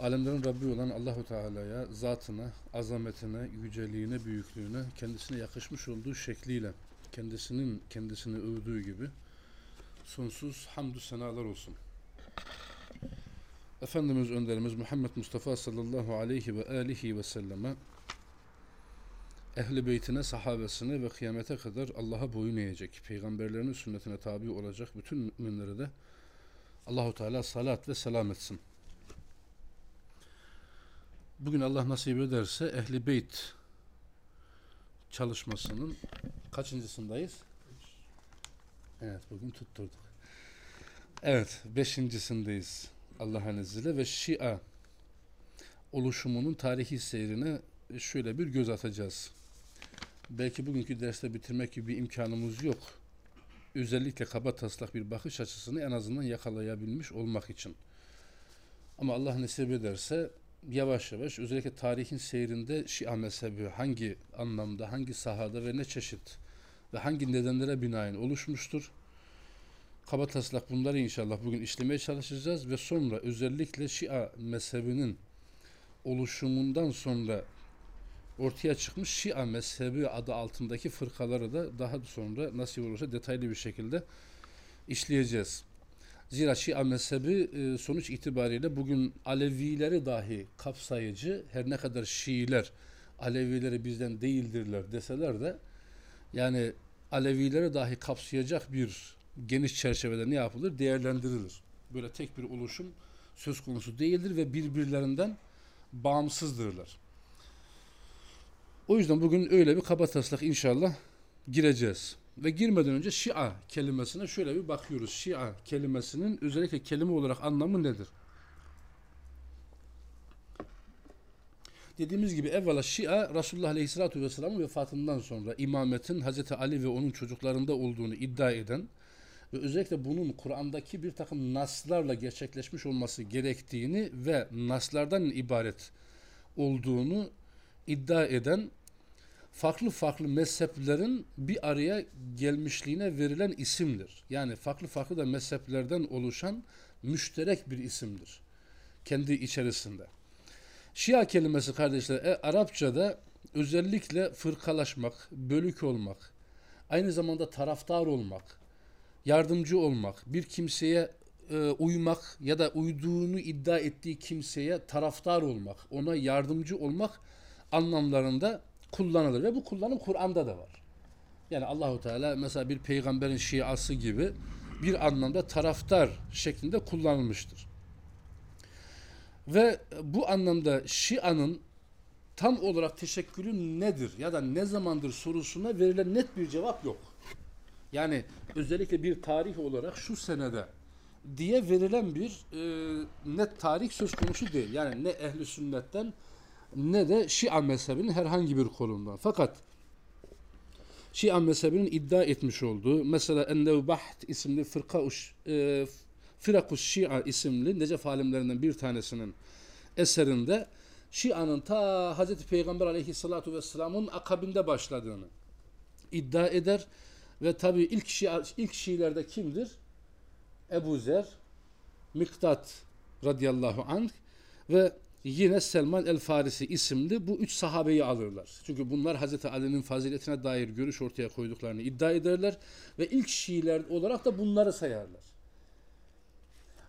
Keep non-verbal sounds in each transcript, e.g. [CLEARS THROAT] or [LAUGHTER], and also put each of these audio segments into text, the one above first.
Alemlerin Rabbi olan Allahu Teala'ya, zatına, azametine, yüceliğine, büyüklüğüne, kendisine yakışmış olduğu şekliyle, kendisinin kendisini övdüğü gibi sonsuz hamdü senalar olsun. Efendimiz önderimiz Muhammed Mustafa sallallahu aleyhi ve alihi ve selleme ehli beytine, sahabesine ve kıyamete kadar Allah'a boyun eğecek, peygamberlerinin sünnetine tabi olacak bütün müminlere de Allahu Teala salat ve selam etsin. Bugün Allah nasip ederse Ehli Beyt çalışmasının kaçıncısındayız? Evet bugün tutturduk. Evet beşincisindeyiz Allah'ın izniyle ve Şia oluşumunun tarihi seyrine şöyle bir göz atacağız. Belki bugünkü derste bitirmek gibi bir imkanımız yok. Özellikle kaba taslak bir bakış açısını en azından yakalayabilmiş olmak için. Ama Allah nasip ederse yavaş yavaş özellikle tarihin seyrinde Şia mezhebi hangi anlamda, hangi sahada ve ne çeşit ve hangi nedenlere binaen oluşmuştur. Kaba taslak bunları inşallah bugün işlemeye çalışacağız ve sonra özellikle Şia mezhebinin oluşumundan sonra ortaya çıkmış Şia mezhebi adı altındaki fırkaları da daha sonra nasip olursa detaylı bir şekilde işleyeceğiz. Zira Şia mezhebi e, sonuç itibariyle bugün Alevileri dahi kapsayıcı her ne kadar Şiiler Alevileri bizden değildirler deseler de yani Alevileri dahi kapsayacak bir geniş çerçevede ne yapılır? Değerlendirilir. Böyle tek bir oluşum söz konusu değildir ve birbirlerinden bağımsızdırlar. O yüzden bugün öyle bir kaba taslak inşallah gireceğiz. Ve girmeden önce Şia kelimesine şöyle bir bakıyoruz. Şia kelimesinin özellikle kelime olarak anlamı nedir? Dediğimiz gibi evvela Şia Resulullah Aleyhisselatü Vesselam'ın vefatından sonra imametin Hazreti Ali ve onun çocuklarında olduğunu iddia eden ve özellikle bunun Kur'an'daki bir takım naslarla gerçekleşmiş olması gerektiğini ve naslardan ibaret olduğunu iddia eden farklı farklı mezheplerin bir araya gelmişliğine verilen isimdir. Yani farklı farklı da mezheplerden oluşan müşterek bir isimdir. Kendi içerisinde. Şia kelimesi kardeşler e, Arapçada özellikle fırkalaşmak, bölük olmak, aynı zamanda taraftar olmak, yardımcı olmak, bir kimseye e, uymak ya da uyduğunu iddia ettiği kimseye taraftar olmak, ona yardımcı olmak anlamlarında kullanılır ve bu kullanım Kur'an'da da var. Yani Allahu Teala mesela bir peygamberin şiası gibi bir anlamda taraftar şeklinde kullanılmıştır. Ve bu anlamda şianın tam olarak teşekkülü nedir ya da ne zamandır sorusuna verilen net bir cevap yok. Yani özellikle bir tarih olarak şu senede diye verilen bir e, net tarih söz konusu değil. Yani ne ehli sünnetten ne de Şia mezhebinin herhangi bir kolundan. Fakat Şia mezhebinin iddia etmiş olduğu mesela Ennevbaht isimli fırka e, Firakus Şia isimli Necef alimlerinden bir tanesinin eserinde Şia'nın ta Hz. Peygamber aleyhissalatu vesselamın akabinde başladığını iddia eder ve tabi ilk Şia, ilk Şiilerde kimdir? Ebu Zer, Miktat radıyallahu anh ve yine Selman el Farisi isimli bu üç sahabeyi alırlar. Çünkü bunlar Hazreti Ali'nin faziletine dair görüş ortaya koyduklarını iddia ederler ve ilk Şiiler olarak da bunları sayarlar.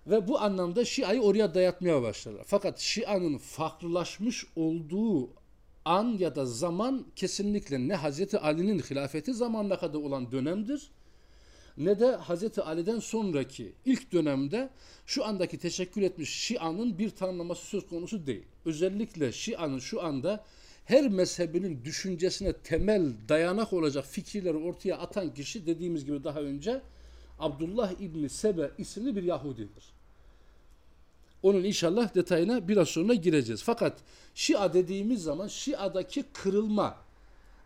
Ve bu anlamda Şia'yı oraya dayatmaya başlarlar. Fakat Şia'nın farklılaşmış olduğu an ya da zaman kesinlikle ne Hazreti Ali'nin hilafeti zamanına kadar olan dönemdir ne de Hazreti Ali'den sonraki ilk dönemde şu andaki teşekkül etmiş Şia'nın bir tanımlaması söz konusu değil. Özellikle Şia'nın şu anda her mezhebinin düşüncesine temel dayanak olacak fikirleri ortaya atan kişi dediğimiz gibi daha önce Abdullah İbni Sebe isimli bir Yahudidir. Onun inşallah detayına biraz sonra gireceğiz. Fakat Şia dediğimiz zaman Şia'daki kırılma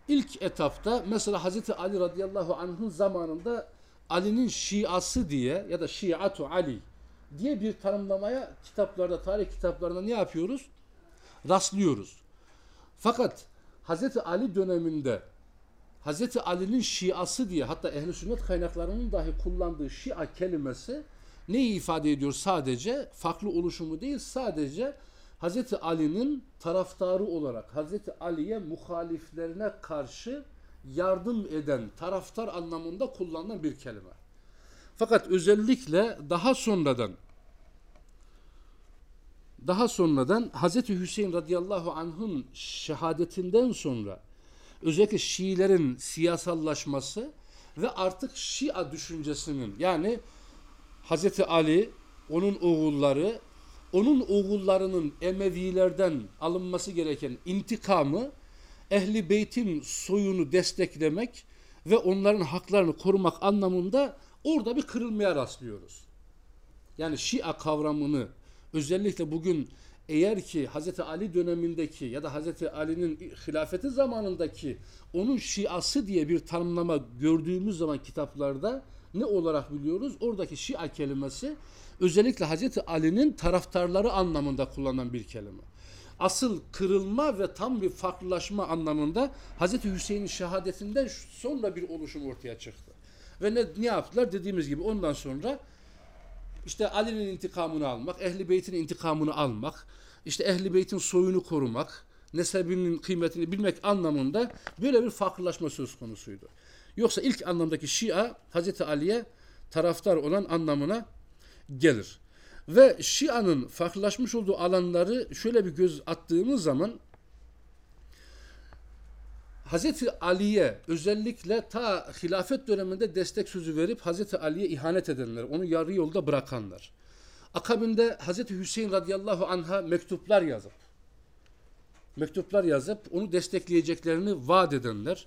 ilk etapta mesela Hazreti Ali radıyallahu anh'ın zamanında Ali'nin Şiası diye ya da Şiatu Ali diye bir tanımlamaya kitaplarda, tarih kitaplarında ne yapıyoruz? Rastlıyoruz. Fakat Hazreti Ali döneminde Hazreti Ali'nin Şiası diye hatta ehli sünnet kaynaklarının dahi kullandığı Şia kelimesi neyi ifade ediyor sadece? Farklı oluşumu değil sadece Hazreti Ali'nin taraftarı olarak Hazreti Ali'ye muhaliflerine karşı yardım eden taraftar anlamında kullanılan bir kelime. Fakat özellikle daha sonradan daha sonradan Hazreti Hüseyin radıyallahu anh'ın şehadetinden sonra özellikle Şiilerin siyasallaşması ve artık Şia düşüncesinin yani Hazreti Ali, onun oğulları, onun oğullarının Emevilerden alınması gereken intikamı Ehli Beyt'in soyunu desteklemek ve onların haklarını korumak anlamında orada bir kırılmaya rastlıyoruz. Yani Şia kavramını özellikle bugün eğer ki Hazreti Ali dönemindeki ya da Hazreti Ali'nin hilafeti zamanındaki onun Şiası diye bir tanımlama gördüğümüz zaman kitaplarda ne olarak biliyoruz? Oradaki Şia kelimesi özellikle Hazreti Ali'nin taraftarları anlamında kullanılan bir kelime. Asıl kırılma ve tam bir farklılaşma anlamında Hazreti Hüseyin'in şehadetinden sonra bir oluşum ortaya çıktı. Ve ne, ne yaptılar? Dediğimiz gibi ondan sonra işte Ali'nin intikamını almak, Ehli Beyt'in intikamını almak, işte Ehli Beyt'in soyunu korumak, nesebinin kıymetini bilmek anlamında böyle bir farklılaşma söz konusuydu. Yoksa ilk anlamdaki Şia Hazreti Ali'ye taraftar olan anlamına gelir. Ve Şia'nın farklılaşmış olduğu alanları şöyle bir göz attığımız zaman Hazreti Ali'ye özellikle ta hilafet döneminde destek sözü verip Hazreti Ali'ye ihanet edenler, onu yarı yolda bırakanlar. Akabinde Hazreti Hüseyin radıyallahu anha mektuplar yazıp mektuplar yazıp onu destekleyeceklerini vaat edenler.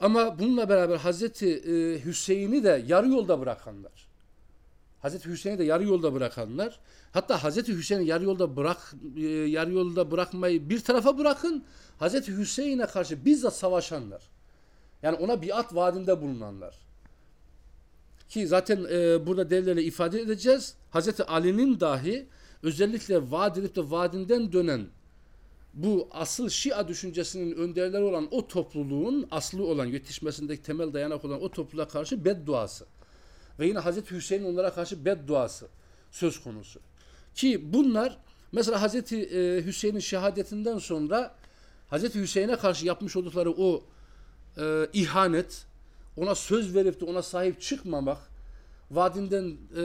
Ama bununla beraber Hazreti Hüseyin'i de yarı yolda bırakanlar. Hazreti Hüseyin'i de yarı yolda bırakanlar. Hatta Hazreti Hüseyin'i yarı yolda bırak e, yarı yolda bırakmayı bir tarafa bırakın. Hazreti Hüseyin'e karşı bizzat savaşanlar. Yani ona biat vaadinde bulunanlar. Ki zaten e, burada delillerle ifade edeceğiz. Hazreti Ali'nin dahi özellikle vaat edip de vaadinden dönen bu asıl Şia düşüncesinin önderleri olan o topluluğun aslı olan yetişmesindeki temel dayanak olan o topluluğa karşı bedduası ve yine Hazreti Hüseyin'in onlara karşı bedduası söz konusu. Ki bunlar mesela Hazreti e, Hüseyin'in şehadetinden sonra Hazreti Hüseyin'e karşı yapmış oldukları o e, ihanet, ona söz verip de ona sahip çıkmamak, vaadinden e,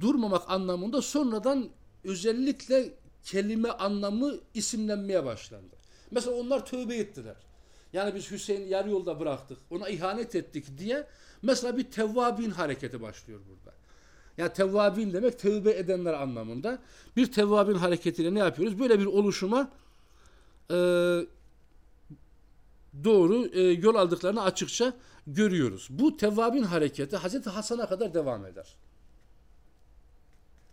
durmamak anlamında sonradan özellikle kelime anlamı isimlenmeye başlandı. Mesela onlar tövbe ettiler. Yani biz Hüseyin'i yarı yolda bıraktık, ona ihanet ettik diye mesela bir tevvabin hareketi başlıyor burada. Yani tevvabin demek tövbe edenler anlamında. Bir tevvabin hareketiyle ne yapıyoruz? Böyle bir oluşuma e, doğru e, yol aldıklarını açıkça görüyoruz. Bu tevvabin hareketi Hazreti Hasan'a kadar devam eder.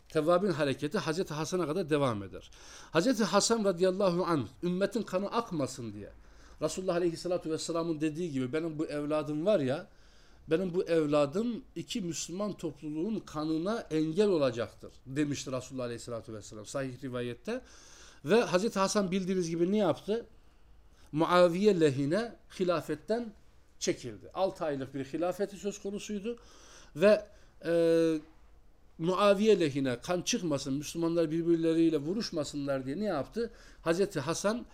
Tevvabin hareketi Hazreti Hasan'a kadar devam eder. Hazreti Hasan radıyallahu anh ümmetin kanı akmasın diye Resulullah aleyhissalatu vesselamın dediği gibi benim bu evladım var ya benim bu evladım iki Müslüman topluluğun kanına engel olacaktır demişti Resulullah aleyhissalatu vesselam sahih rivayette. Ve Hazreti Hasan bildiğiniz gibi ne yaptı? Muaviye lehine hilafetten çekildi. 6 aylık bir hilafeti söz konusuydu ve e, Muaviye lehine kan çıkmasın, Müslümanlar birbirleriyle vuruşmasınlar diye ne yaptı? Hazreti Hasan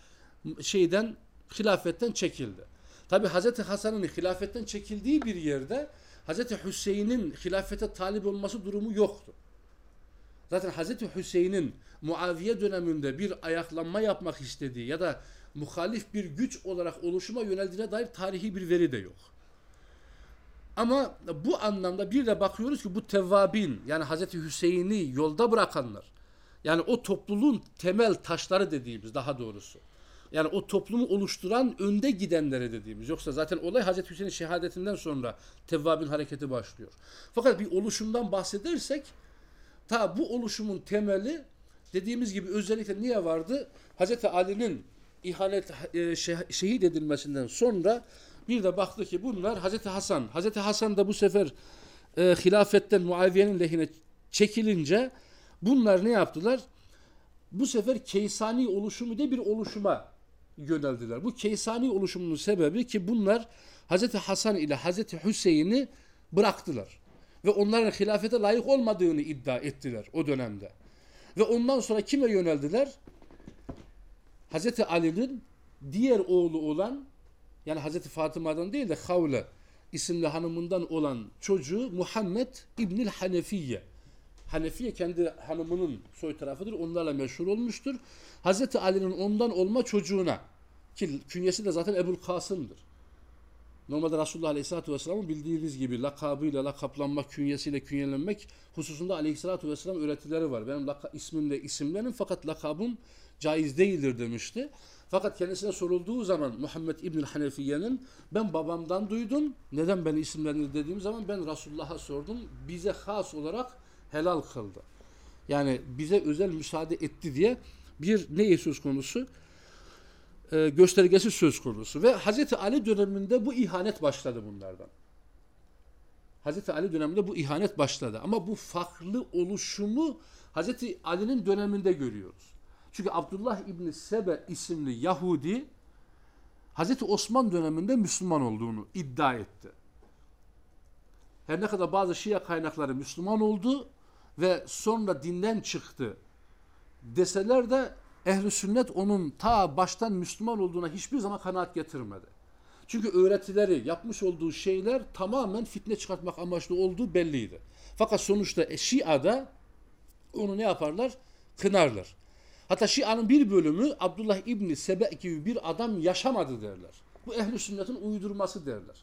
şeyden hilafetten çekildi. Tabi Hazreti Hasan'ın hilafetten çekildiği bir yerde Hazreti Hüseyin'in hilafete talip olması durumu yoktu. Zaten Hazreti Hüseyin'in Muaviye döneminde bir ayaklanma yapmak istediği ya da muhalif bir güç olarak oluşuma yöneldiğine dair tarihi bir veri de yok. Ama bu anlamda bir de bakıyoruz ki bu tevvabin yani Hazreti Hüseyin'i yolda bırakanlar yani o topluluğun temel taşları dediğimiz daha doğrusu. Yani o toplumu oluşturan önde gidenlere dediğimiz. Yoksa zaten olay Hazreti Hüseyin'in şehadetinden sonra tevvabin hareketi başlıyor. Fakat bir oluşumdan bahsedersek ta bu oluşumun temeli dediğimiz gibi özellikle niye vardı? Hazreti Ali'nin ihanet e, şeh- şehit edilmesinden sonra bir de baktı ki bunlar Hazreti Hasan. Hazreti Hasan da bu sefer e, hilafetten Muaviye'nin lehine çekilince bunlar ne yaptılar? Bu sefer Keysani oluşumu diye bir oluşuma yöneldiler. Bu Keysani oluşumunun sebebi ki bunlar Hazreti Hasan ile Hazreti Hüseyin'i bıraktılar. Ve onların hilafete layık olmadığını iddia ettiler o dönemde. Ve ondan sonra kime yöneldiler? Hazreti Ali'nin diğer oğlu olan yani Hazreti Fatıma'dan değil de Havle isimli hanımından olan çocuğu Muhammed İbnül Hanefiye. Hanefiye kendi hanımının soy tarafıdır. Onlarla meşhur olmuştur. Hazreti Ali'nin ondan olma çocuğuna ki künyesi de zaten Ebul Kasım'dır. Normalde Resulullah Aleyhisselatü Vesselam'ın bildiğiniz gibi lakabıyla lakaplanmak, künyesiyle künyelenmek hususunda Aleyhisselatü Vesselam öğretileri var. Benim laka, ismimle isimlenin fakat lakabım caiz değildir demişti. Fakat kendisine sorulduğu zaman Muhammed İbn Hanefiye'nin ben babamdan duydum. Neden beni isimlendir dediğim zaman ben Resulullah'a sordum. Bize has olarak helal kıldı. Yani bize özel müsaade etti diye bir ne söz konusu? e, göstergesi söz konusu. Ve Hazreti Ali döneminde bu ihanet başladı bunlardan. Hazreti Ali döneminde bu ihanet başladı. Ama bu farklı oluşumu Hazreti Ali'nin döneminde görüyoruz. Çünkü Abdullah İbni Sebe isimli Yahudi Hazreti Osman döneminde Müslüman olduğunu iddia etti. Her ne kadar bazı Şia kaynakları Müslüman oldu ve sonra dinden çıktı deseler de ehli sünnet onun ta baştan Müslüman olduğuna hiçbir zaman kanaat getirmedi. Çünkü öğretileri, yapmış olduğu şeyler tamamen fitne çıkartmak amaçlı olduğu belliydi. Fakat sonuçta Şia'da onu ne yaparlar? Kınarlar. Hatta Şia'nın bir bölümü Abdullah İbni Sebe gibi bir adam yaşamadı derler. Bu ehli sünnetin uydurması derler.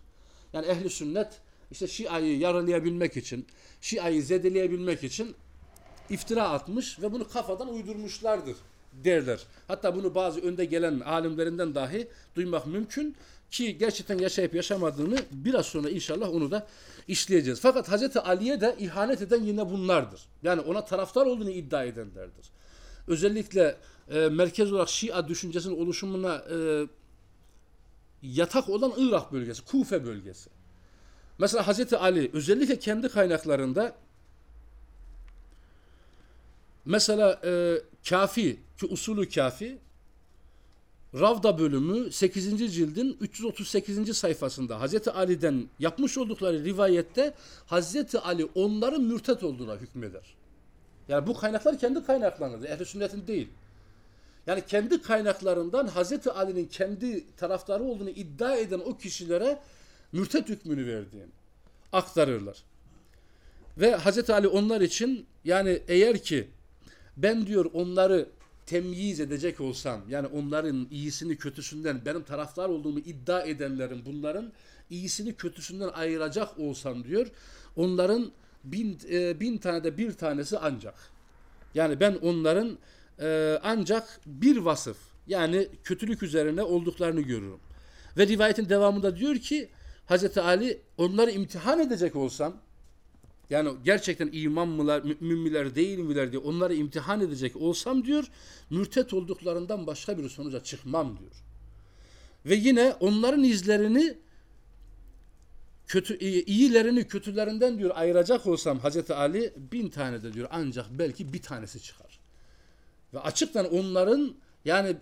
Yani ehli sünnet işte Şia'yı yaralayabilmek için, Şia'yı zedeleyebilmek için iftira atmış ve bunu kafadan uydurmuşlardır derler. Hatta bunu bazı önde gelen alimlerinden dahi duymak mümkün ki gerçekten yaşayıp yaşamadığını biraz sonra inşallah onu da işleyeceğiz. Fakat Hazreti Ali'ye de ihanet eden yine bunlardır. Yani ona taraftar olduğunu iddia edenlerdir. Özellikle e, merkez olarak Şia düşüncesinin oluşumuna e, yatak olan Irak bölgesi, Kufe bölgesi. Mesela Hazreti Ali özellikle kendi kaynaklarında Mesela e, kafi ki usulü kafi Ravda bölümü 8. cildin 338. sayfasında Hazreti Ali'den yapmış oldukları rivayette Hazreti Ali onların mürtet olduğuna hükmeder. Yani bu kaynaklar kendi kaynaklarıdır. Ehl-i sünnetin değil. Yani kendi kaynaklarından Hazreti Ali'nin kendi taraftarı olduğunu iddia eden o kişilere mürtet hükmünü verdiğini aktarırlar. Ve Hazreti Ali onlar için yani eğer ki ben diyor onları temyiz edecek olsam yani onların iyisini kötüsünden benim taraftar olduğumu iddia edenlerin bunların iyisini kötüsünden ayıracak olsam diyor onların bin, e, bin tane de bir tanesi ancak. Yani ben onların e, ancak bir vasıf yani kötülük üzerine olduklarını görürüm. Ve rivayetin devamında diyor ki Hazreti Ali onları imtihan edecek olsam yani gerçekten iman mılar, mümin miler, değil miler diye onları imtihan edecek olsam diyor, mürtet olduklarından başka bir sonuca çıkmam diyor. Ve yine onların izlerini kötü iyilerini kötülerinden diyor ayıracak olsam Hazreti Ali bin tane de diyor ancak belki bir tanesi çıkar. Ve açıktan onların yani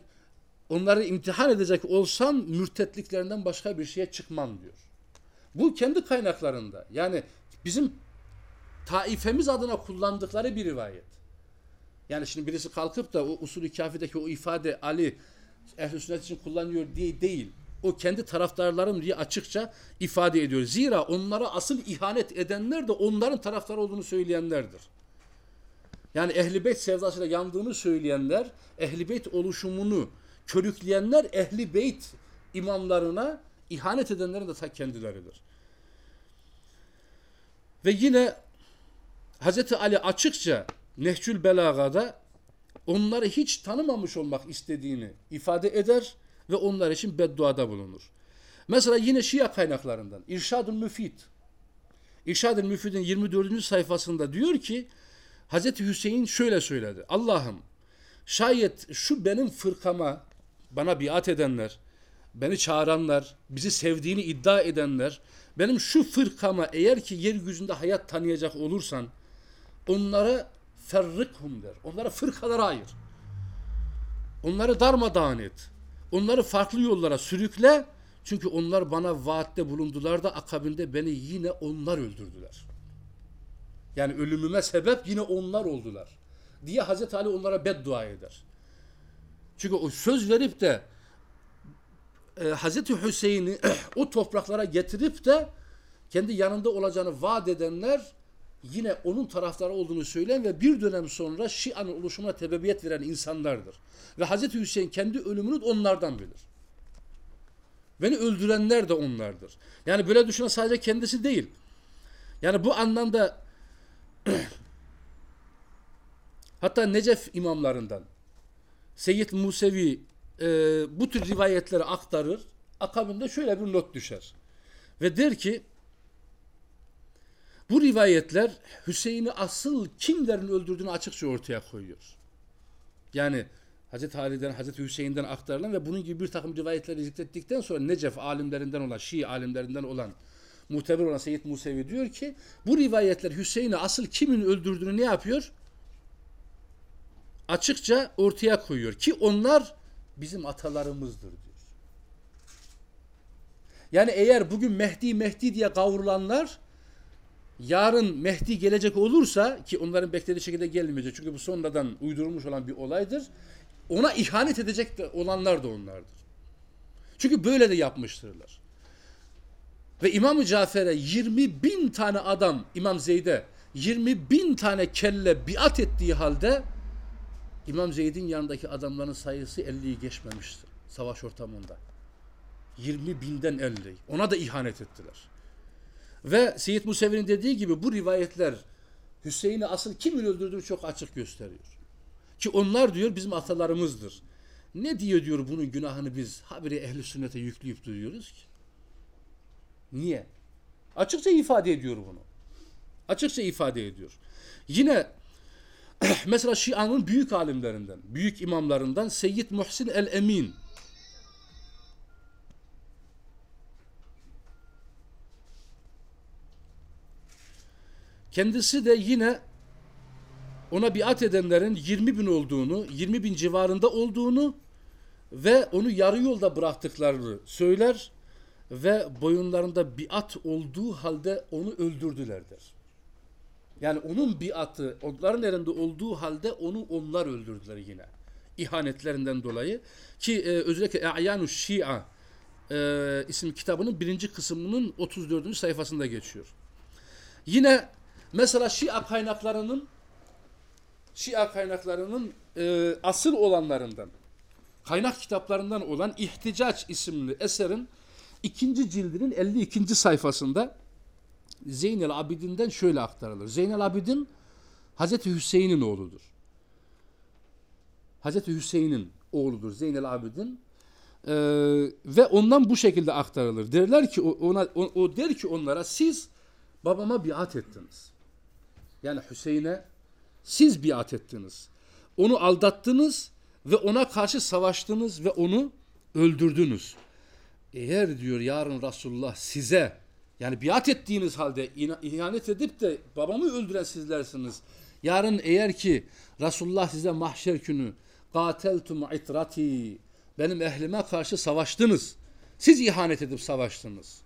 onları imtihan edecek olsam mürtetliklerinden başka bir şeye çıkmam diyor. Bu kendi kaynaklarında. Yani bizim taifemiz adına kullandıkları bir rivayet. Yani şimdi birisi kalkıp da o usulü kafideki o ifade Ali ehl sünnet için kullanıyor diye değil. O kendi taraftarlarım diye açıkça ifade ediyor. Zira onlara asıl ihanet edenler de onların taraftarı olduğunu söyleyenlerdir. Yani ehli beyt sevdasıyla yandığını söyleyenler, ehli beyt oluşumunu körükleyenler ehli beyt imamlarına ihanet edenlerin de ta kendileridir. Ve yine Hazreti Ali açıkça Nehcül Belaga'da onları hiç tanımamış olmak istediğini ifade eder ve onlar için bedduada bulunur. Mesela yine Şia kaynaklarından İrşad-ül Müfid İrşad-ül Müfid'in 24. sayfasında diyor ki Hazreti Hüseyin şöyle söyledi. Allah'ım şayet şu benim fırkama bana biat edenler, beni çağıranlar, bizi sevdiğini iddia edenler, benim şu fırkama eğer ki yeryüzünde hayat tanıyacak olursan onlara ferrikhum der. Onlara fırkalara ayır. Onları darmadağın et. Onları farklı yollara sürükle. Çünkü onlar bana vaatte bulundular da akabinde beni yine onlar öldürdüler. Yani ölümüme sebep yine onlar oldular. Diye Hazreti Ali onlara beddua eder. Çünkü o söz verip de e, Hazreti Hüseyin'i [CLEARS THROAT] o topraklara getirip de kendi yanında olacağını vaat edenler yine onun taraftarı olduğunu söyleyen ve bir dönem sonra Şia'nın oluşumuna tebebiyet veren insanlardır. Ve Hazreti Hüseyin kendi ölümünü onlardan bilir. Beni öldürenler de onlardır. Yani böyle düşünen sadece kendisi değil. Yani bu anlamda [CLEARS THROAT] hatta Necef imamlarından Seyyid Musevi e, bu tür rivayetleri aktarır. Akabinde şöyle bir not düşer. Ve der ki bu rivayetler Hüseyin'i asıl kimlerin öldürdüğünü açıkça ortaya koyuyor. Yani Hazreti Ali'den, Hazreti Hüseyin'den aktarılan ve bunun gibi bir takım rivayetleri zikrettikten sonra Necef alimlerinden olan, Şii alimlerinden olan muteber olan Seyyid Musevi diyor ki bu rivayetler Hüseyin'i asıl kimin öldürdüğünü ne yapıyor? Açıkça ortaya koyuyor ki onlar bizim atalarımızdır diyor. Yani eğer bugün Mehdi Mehdi diye kavrulanlar yarın Mehdi gelecek olursa ki onların beklediği şekilde gelmeyecek çünkü bu sonradan uydurulmuş olan bir olaydır. Ona ihanet edecek de olanlar da onlardır. Çünkü böyle de yapmıştırlar. Ve İmam-ı Cafer'e 20 bin tane adam İmam Zeyd'e 20 bin tane kelle biat ettiği halde İmam Zeyd'in yanındaki adamların sayısı 50'yi geçmemiştir savaş ortamında. 20 binden 50. Ona da ihanet ettiler. Ve Seyyid Musevi'nin dediği gibi bu rivayetler Hüseyin'i asıl kimin öldürdüğünü çok açık gösteriyor. Ki onlar diyor bizim atalarımızdır. Ne diyor diyor bunun günahını biz habire ehli sünnete yükleyip duruyoruz ki? Niye? Açıkça ifade ediyor bunu. Açıkça ifade ediyor. Yine [CLEARS THROAT] mesela Şia'nın büyük alimlerinden, büyük imamlarından Seyyid Muhsin el-Emin Kendisi de yine ona biat edenlerin 20 bin olduğunu, 20 bin civarında olduğunu ve onu yarı yolda bıraktıklarını söyler ve boyunlarında biat olduğu halde onu öldürdüler der. Yani onun biatı onların elinde olduğu halde onu onlar öldürdüler yine. İhanetlerinden dolayı ki e, özellikle E'yanu Şia e, isim kitabının birinci kısmının 34. sayfasında geçiyor. Yine mesela Şia kaynaklarının Şia kaynaklarının e, asıl olanlarından kaynak kitaplarından olan İhticaç isimli eserin ikinci cildinin 52. sayfasında Zeynel Abidin'den şöyle aktarılır. Zeynel Abidin Hazreti Hüseyin'in oğludur. Hazreti Hüseyin'in oğludur Zeynel Abidin. Ee, ve ondan bu şekilde aktarılır. Derler ki ona o, o der ki onlara siz babama biat ettiniz. Yani Hüseyin'e siz biat ettiniz. Onu aldattınız ve ona karşı savaştınız ve onu öldürdünüz. Eğer diyor yarın Resulullah size yani biat ettiğiniz halde ihanet edip de babamı öldüren sizlersiniz. Yarın eğer ki Resulullah size mahşer günü gateltum itrati benim ehlime karşı savaştınız. Siz ihanet edip savaştınız.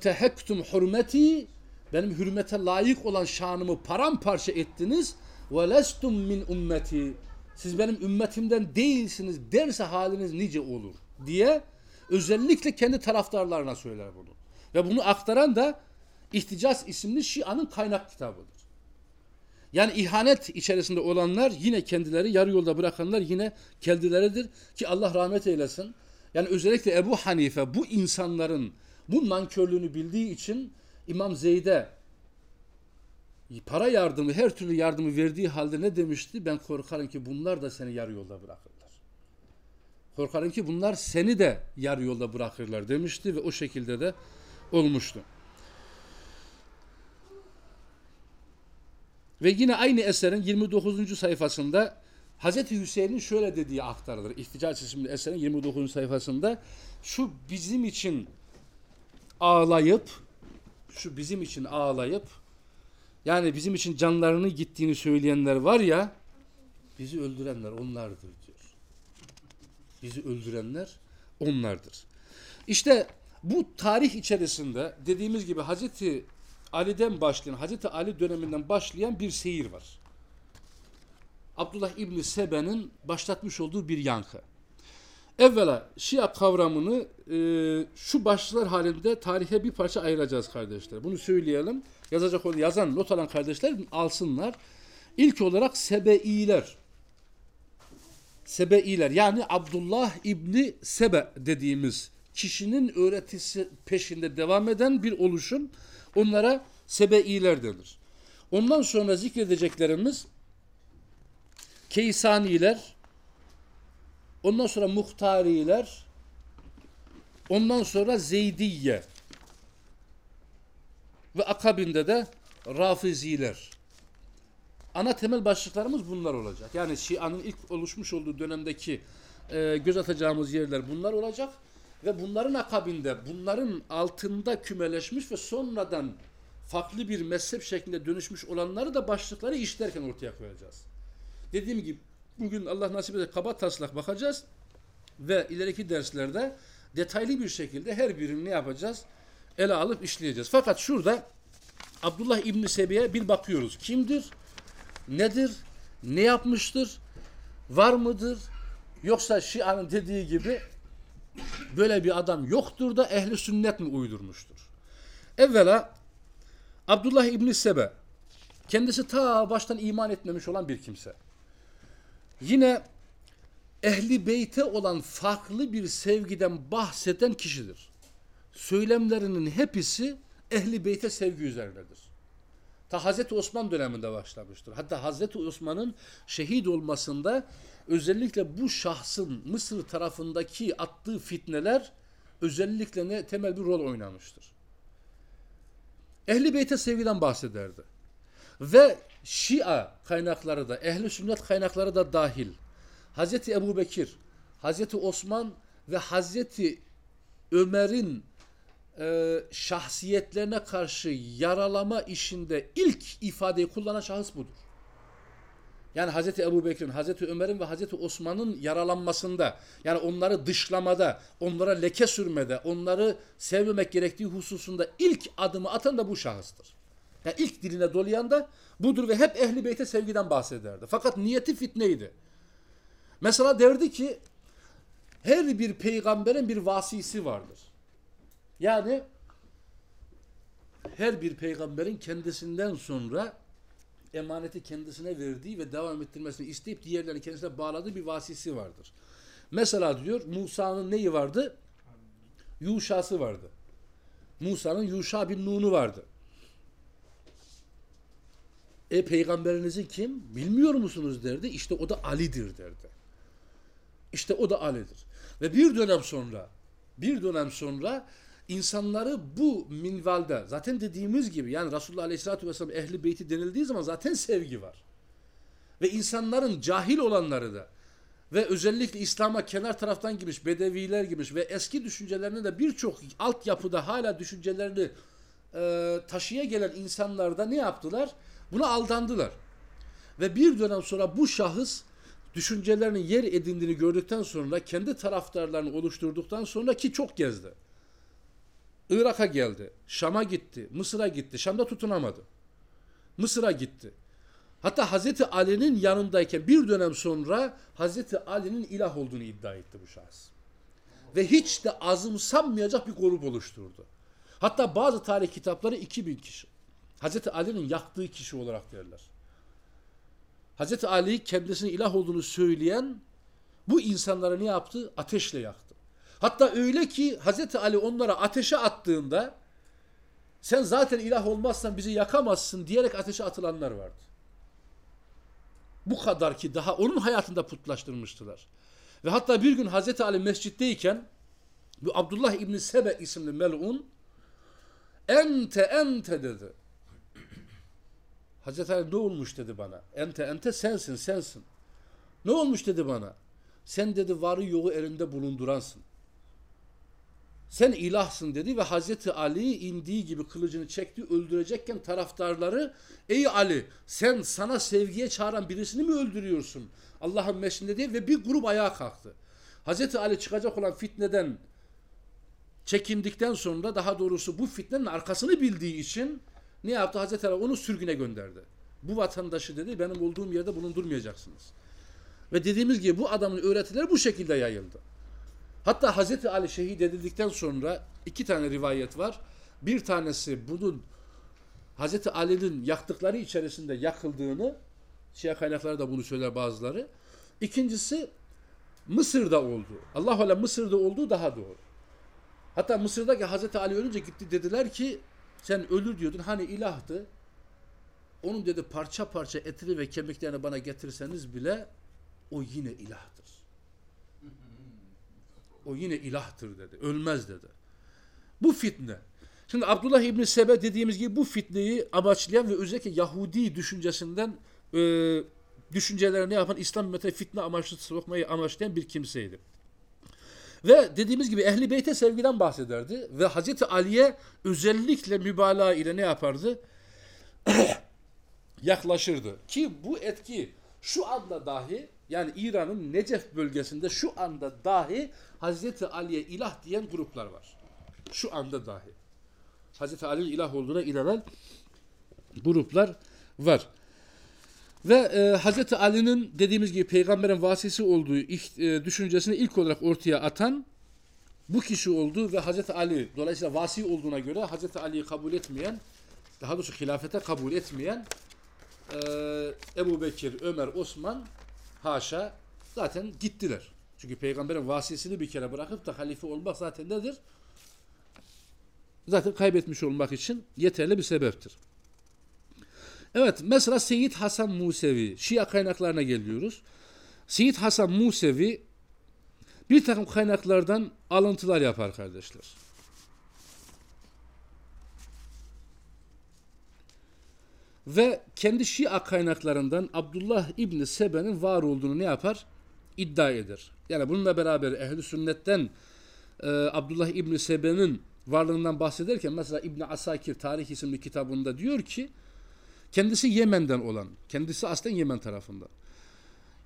Tehektum hurmeti benim hürmete layık olan şanımı paramparça ettiniz. Lestum min ümmeti siz benim ümmetimden değilsiniz derse haliniz nice olur diye özellikle kendi taraftarlarına söyler bunu. Ve bunu aktaran da İhticas isimli Şia'nın kaynak kitabıdır. Yani ihanet içerisinde olanlar yine kendileri yarı yolda bırakanlar yine kendileridir ki Allah rahmet eylesin. Yani özellikle Ebu Hanife bu insanların bu nankörlüğünü bildiği için İmam Zeyd'e para yardımı, her türlü yardımı verdiği halde ne demişti? Ben korkarım ki bunlar da seni yarı yolda bırakırlar. Korkarım ki bunlar seni de yarı yolda bırakırlar demişti ve o şekilde de olmuştu. Ve yine aynı eserin 29. sayfasında Hazreti Hüseyin'in şöyle dediği aktarılır. İhticac isimli eserin 29. sayfasında şu bizim için ağlayıp şu bizim için ağlayıp yani bizim için canlarını gittiğini söyleyenler var ya bizi öldürenler onlardır. Bizi öldürenler onlardır. İşte bu tarih içerisinde dediğimiz gibi Hazreti Ali'den başlayan, Hazreti Ali döneminden başlayan bir seyir var. Abdullah İbni Sebe'nin başlatmış olduğu bir yankı. Evvela Şia kavramını e, şu başlıklar halinde tarihe bir parça ayıracağız kardeşler. Bunu söyleyelim. Yazacak olan, yazan, not alan kardeşler alsınlar. İlk olarak Sebeiler. Sebeiler yani Abdullah İbni Sebe dediğimiz kişinin öğretisi peşinde devam eden bir oluşum. Onlara Sebeiler denir. Ondan sonra zikredeceklerimiz Keysaniler, ondan sonra Muhtariler, ondan sonra Zeydiye ve akabinde de Rafiziler. Ana temel başlıklarımız bunlar olacak. Yani Şia'nın ilk oluşmuş olduğu dönemdeki e, göz atacağımız yerler bunlar olacak. Ve bunların akabinde, bunların altında kümeleşmiş ve sonradan farklı bir mezhep şeklinde dönüşmüş olanları da başlıkları işlerken ortaya koyacağız. Dediğim gibi bugün Allah nasip eder kaba taslak bakacağız ve ileriki derslerde detaylı bir şekilde her birini ne yapacağız? Ele alıp işleyeceğiz. Fakat şurada Abdullah İbni Sebi'ye bir bakıyoruz. Kimdir? Nedir? Ne yapmıştır? Var mıdır? Yoksa Şia'nın dediği gibi böyle bir adam yoktur da ehli sünnet mi uydurmuştur? Evvela Abdullah İbni Sebe kendisi ta baştan iman etmemiş olan bir kimse. Yine ehli beyte olan farklı bir sevgiden bahseden kişidir. Söylemlerinin hepsi ehli beyte sevgi üzerinedir. Ta Hazreti Osman döneminde başlamıştır. Hatta Hazreti Osman'ın şehit olmasında özellikle bu şahsın Mısır tarafındaki attığı fitneler özellikle ne temel bir rol oynamıştır. Ehli beyte sevgiden bahsederdi. Ve Şia kaynakları da, ehli sünnet kaynakları da dahil. Hazreti Ebu Bekir, Hazreti Osman ve Hazreti Ömer'in e, şahsiyetlerine karşı yaralama işinde ilk ifadeyi kullanan şahıs budur. Yani Hazreti Ebu Bekir'in, Hazreti Ömer'in ve Hazreti Osman'ın yaralanmasında, yani onları dışlamada, onlara leke sürmede, onları sevmemek gerektiği hususunda ilk adımı atan da bu şahıstır. Yani ilk diline dolayan da budur ve hep ehli beyte sevgiden bahsederdi. Fakat niyeti fitneydi. Mesela derdi ki her bir peygamberin bir vasisi vardır. Yani her bir peygamberin kendisinden sonra emaneti kendisine verdiği ve devam ettirmesini isteyip diğerlerini kendisine bağladığı bir vasisi vardır. Mesela diyor Musa'nın neyi vardı? Yuşası vardı. Musa'nın Yuşa bin Nun'u vardı. E peygamberinizin kim? Bilmiyor musunuz derdi. İşte o da Ali'dir derdi. İşte o da Ali'dir. Ve bir dönem sonra bir dönem sonra insanları bu minvalde zaten dediğimiz gibi yani Resulullah Aleyhisselatü Vesselam ehli beyti denildiği zaman zaten sevgi var. Ve insanların cahil olanları da ve özellikle İslam'a kenar taraftan girmiş, bedeviler girmiş ve eski düşüncelerine de birçok altyapıda hala düşüncelerini e, taşıya gelen insanlar da ne yaptılar? Buna aldandılar. Ve bir dönem sonra bu şahıs düşüncelerinin yer edindiğini gördükten sonra kendi taraftarlarını oluşturduktan sonra ki çok gezdi. Irak'a geldi, Şam'a gitti, Mısır'a gitti. Şam'da tutunamadı. Mısır'a gitti. Hatta Hazreti Ali'nin yanındayken bir dönem sonra Hazreti Ali'nin ilah olduğunu iddia etti bu şahıs. Ve hiç de azımsanmayacak bir grup oluşturdu. Hatta bazı tarih kitapları 2000 kişi. Hazreti Ali'nin yaktığı kişi olarak derler. Hazreti Ali kendisinin ilah olduğunu söyleyen bu insanları ne yaptı? Ateşle yaktı. Hatta öyle ki Hazreti Ali onlara ateşe attığında sen zaten ilah olmazsan bizi yakamazsın diyerek ateşe atılanlar vardı. Bu kadar ki daha onun hayatında putlaştırmıştılar. Ve hatta bir gün Hazreti Ali mescitteyken bu Abdullah İbni Sebe isimli melun ente ente dedi. Hazreti Ali ne olmuş dedi bana. Ente ente sensin sensin. Ne olmuş dedi bana. Sen dedi varı yoğu elinde bulunduransın. Sen ilahsın dedi ve Hazreti Ali indiği gibi kılıcını çekti öldürecekken taraftarları ey Ali sen sana sevgiye çağıran birisini mi öldürüyorsun? Allah'ın meşrinde diye ve bir grup ayağa kalktı. Hazreti Ali çıkacak olan fitneden çekindikten sonra daha doğrusu bu fitnenin arkasını bildiği için ne yaptı? Hazreti Ali onu sürgüne gönderdi. Bu vatandaşı dedi benim olduğum yerde bulundurmayacaksınız. Ve dediğimiz gibi bu adamın öğretileri bu şekilde yayıldı. Hatta Hazreti Ali şehit edildikten sonra iki tane rivayet var. Bir tanesi bunun Hazreti Ali'nin yaktıkları içerisinde yakıldığını Şia kaynakları da bunu söyler bazıları. İkincisi Mısır'da oldu. Allah Allah Mısır'da olduğu daha doğru. Hatta Mısır'daki Hazreti Ali ölünce gitti dediler ki sen ölür diyordun hani ilahtı. Onun dedi parça parça etini ve kemiklerini bana getirseniz bile o yine ilahtır. O yine ilahtır dedi. Ölmez dedi. Bu fitne. Şimdi Abdullah İbni Sebe dediğimiz gibi bu fitneyi amaçlayan ve özellikle Yahudi düşüncesinden e, düşüncelerini yapan İslam ümmetine fitne amaçlı sokmayı amaçlayan bir kimseydi. Ve dediğimiz gibi Ehli Beyt'e sevgiden bahsederdi ve Hazreti Ali'ye özellikle mübalağa ile ne yapardı? [COUGHS] Yaklaşırdı. Ki bu etki şu anda dahi yani İran'ın Necef bölgesinde şu anda dahi Hazreti Ali'ye ilah diyen gruplar var. Şu anda dahi. Hazreti Ali'nin ilah olduğuna inanan gruplar var. Ve e, Hazreti Ali'nin dediğimiz gibi peygamberin vasisi olduğu e, düşüncesini ilk olarak ortaya atan bu kişi oldu ve Hazreti Ali dolayısıyla vasi olduğuna göre Hazreti Ali'yi kabul etmeyen daha doğrusu hilafete kabul etmeyen e, Ebu Bekir, Ömer, Osman haşa zaten gittiler. Çünkü peygamberin vasisini bir kere bırakıp da halife olmak zaten nedir? Zaten kaybetmiş olmak için yeterli bir sebeptir. Evet mesela Seyyid Hasan Musevi Şia kaynaklarına geliyoruz. Seyyid Hasan Musevi bir takım kaynaklardan alıntılar yapar kardeşler. Ve kendi Şia kaynaklarından Abdullah İbni Sebe'nin var olduğunu ne yapar? İddia eder. Yani bununla beraber ehli sünnetten e, Abdullah İbni Sebe'nin varlığından bahsederken mesela İbni Asakir Tarih isimli kitabında diyor ki kendisi Yemen'den olan, kendisi aslen Yemen tarafından.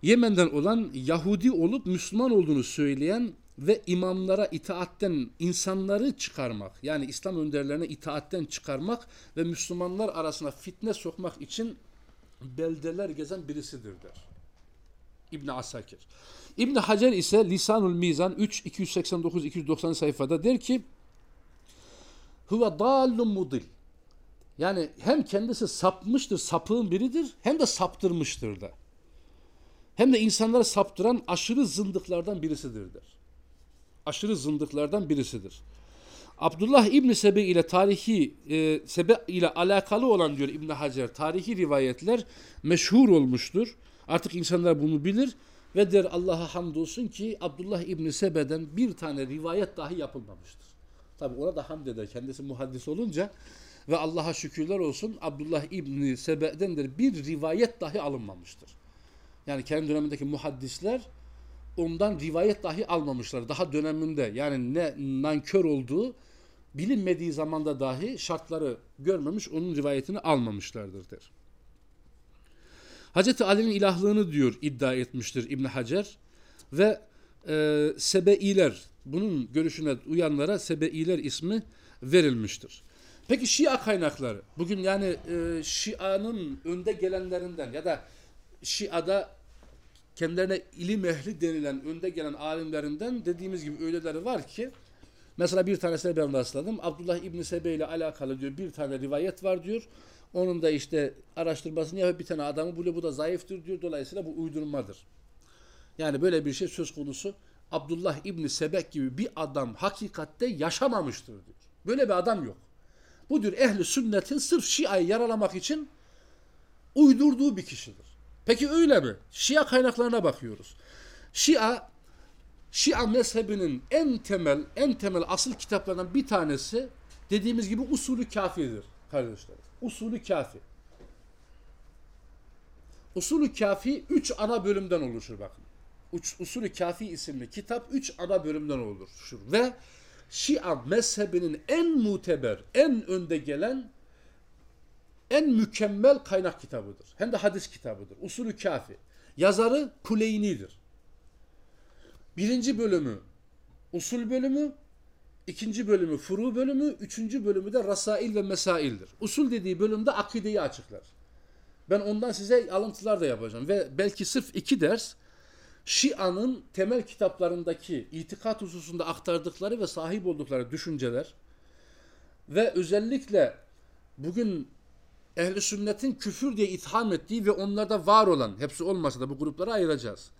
Yemen'den olan Yahudi olup Müslüman olduğunu söyleyen ve imamlara itaatten insanları çıkarmak yani İslam önderlerine itaatten çıkarmak ve Müslümanlar arasına fitne sokmak için beldeler gezen birisidir der. İbn Asakir. İbn Hacer ise Lisanul Mizan 3 289 290 sayfada der ki Huve dallun mudil. Yani hem kendisi sapmıştır, sapığın biridir hem de saptırmıştır da. Hem de insanları saptıran aşırı zındıklardan birisidir der. Aşırı zındıklardan birisidir. Abdullah İbn Sebe ile tarihi e, Sebe ile alakalı olan diyor İbn Hacer tarihi rivayetler meşhur olmuştur. Artık insanlar bunu bilir ve der Allah'a hamdolsun ki Abdullah İbn Sebe'den bir tane rivayet dahi yapılmamıştır. Tabi ona da hamd eder kendisi muhaddis olunca ve Allah'a şükürler olsun Abdullah İbni Sebe'dendir bir rivayet dahi alınmamıştır. Yani kendi dönemindeki muhaddisler ondan rivayet dahi almamışlar. Daha döneminde yani ne nankör olduğu bilinmediği zamanda dahi şartları görmemiş onun rivayetini almamışlardır der. Hazreti Ali'nin ilahlığını diyor iddia etmiştir İbn Hacer ve e, Sebeiler bunun görüşüne uyanlara Sebeiler ismi verilmiştir. Peki Şia kaynakları bugün yani e, Şia'nın önde gelenlerinden ya da Şia'da kendilerine ilim ehli denilen önde gelen alimlerinden dediğimiz gibi öyleleri var ki mesela bir tanesine ben rastladım. Abdullah İbni Sebe ile alakalı diyor bir tane rivayet var diyor. Onun da işte araştırmasını yapıp bir tane adamı buluyor bu da zayıftır diyor. Dolayısıyla bu uydurmadır. Yani böyle bir şey söz konusu Abdullah İbni Sebek gibi bir adam hakikatte yaşamamıştır diyor. Böyle bir adam yok. Bu diyor ehli sünnetin sırf Şia'yı yaralamak için uydurduğu bir kişidir. Peki öyle mi? Şia kaynaklarına bakıyoruz. Şia Şia mezhebinin en temel en temel asıl kitaplarından bir tanesi dediğimiz gibi usulü kafidir kardeşler. Usulü kafi. Usulü Kafi 3 ana bölümden oluşur bakın. Usulü Kafi isimli kitap 3 ana bölümden oluşur ve Şia mezhebinin en muteber, en önde gelen en mükemmel kaynak kitabıdır. Hem de hadis kitabıdır. Usulü Kafi. Yazarı Kuleyni'dir. Birinci bölümü usul bölümü, ikinci bölümü furu bölümü, üçüncü bölümü de rasail ve mesaildir. Usul dediği bölümde akideyi açıklar. Ben ondan size alıntılar da yapacağım ve belki sırf iki ders Şia'nın temel kitaplarındaki itikat hususunda aktardıkları ve sahip oldukları düşünceler ve özellikle bugün ehli sünnetin küfür diye itham ettiği ve onlarda var olan, hepsi olmasa da bu gruplara ayıracağız.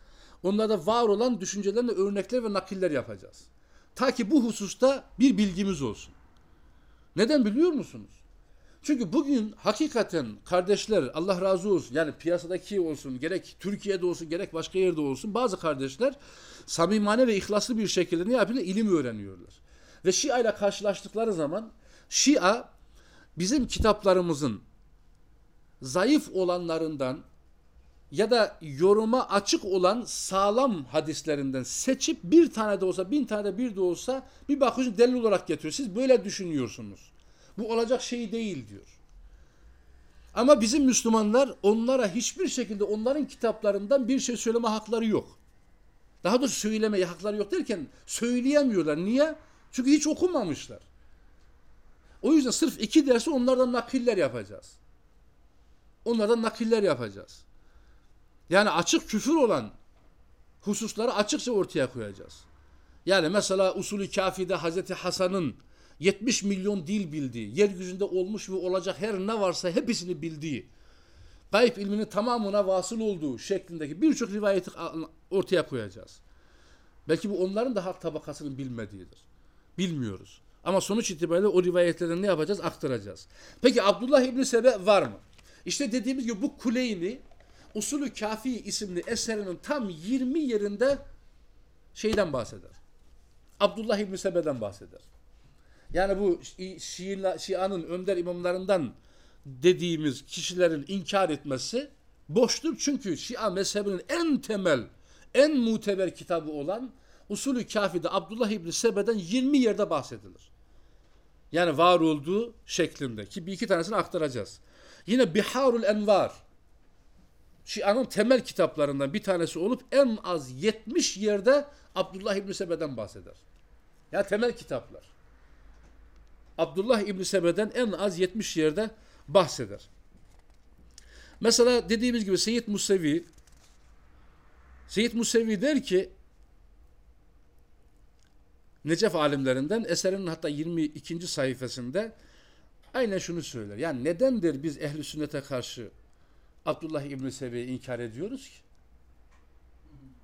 Onlarda var olan düşüncelerine örnekler ve nakiller yapacağız. Ta ki bu hususta bir bilgimiz olsun. Neden biliyor musunuz? Çünkü bugün hakikaten kardeşler Allah razı olsun yani piyasadaki olsun gerek Türkiye'de olsun gerek başka yerde olsun bazı kardeşler samimane ve ihlaslı bir şekilde ne yapıyorlar? İlim öğreniyorlar. Ve Şia ile karşılaştıkları zaman Şia bizim kitaplarımızın zayıf olanlarından ya da yoruma açık olan sağlam hadislerinden seçip bir tane de olsa bin tane de bir de olsa bir bakıyorsun delil olarak getiriyor. Siz böyle düşünüyorsunuz. Bu olacak şey değil diyor. Ama bizim Müslümanlar onlara hiçbir şekilde onların kitaplarından bir şey söyleme hakları yok. Daha doğrusu söylemeye hakları yok derken söyleyemiyorlar. Niye? Çünkü hiç okumamışlar. O yüzden sırf iki dersi onlardan nakiller yapacağız. Onlardan nakiller yapacağız. Yani açık küfür olan hususları açıkça ortaya koyacağız. Yani mesela usulü kafide Hazreti Hasan'ın 70 milyon dil bildiği, yeryüzünde olmuş ve olacak her ne varsa hepsini bildiği, gayb ilminin tamamına vasıl olduğu şeklindeki birçok rivayeti ortaya koyacağız. Belki bu onların da halk tabakasının bilmediğidir. Bilmiyoruz. Ama sonuç itibariyle o rivayetlerden ne yapacağız? Aktaracağız. Peki Abdullah İbni Sebe var mı? İşte dediğimiz gibi bu Kuleyni Usulü Kafi isimli eserinin tam 20 yerinde şeyden bahseder. Abdullah İbni Sebe'den bahseder. Yani bu Şia, Şia'nın önder imamlarından dediğimiz kişilerin inkar etmesi boştur. Çünkü Şia mezhebinin en temel, en muteber kitabı olan Usulü Kafi'de Abdullah İbni Sebe'den 20 yerde bahsedilir. Yani var olduğu şeklinde ki bir iki tanesini aktaracağız. Yine Biharul Envar Şia'nın temel kitaplarından bir tanesi olup en az 70 yerde Abdullah İbni Sebe'den bahseder. Ya temel kitaplar. Abdullah İbni Sebe'den en az 70 yerde bahseder. Mesela dediğimiz gibi Seyyid Musevi Seyyid Musevi der ki Necef alimlerinden eserinin hatta 22. sayfasında aynen şunu söyler. Yani nedendir biz ehli sünnete karşı Abdullah İbni Sebe'yi inkar ediyoruz ki?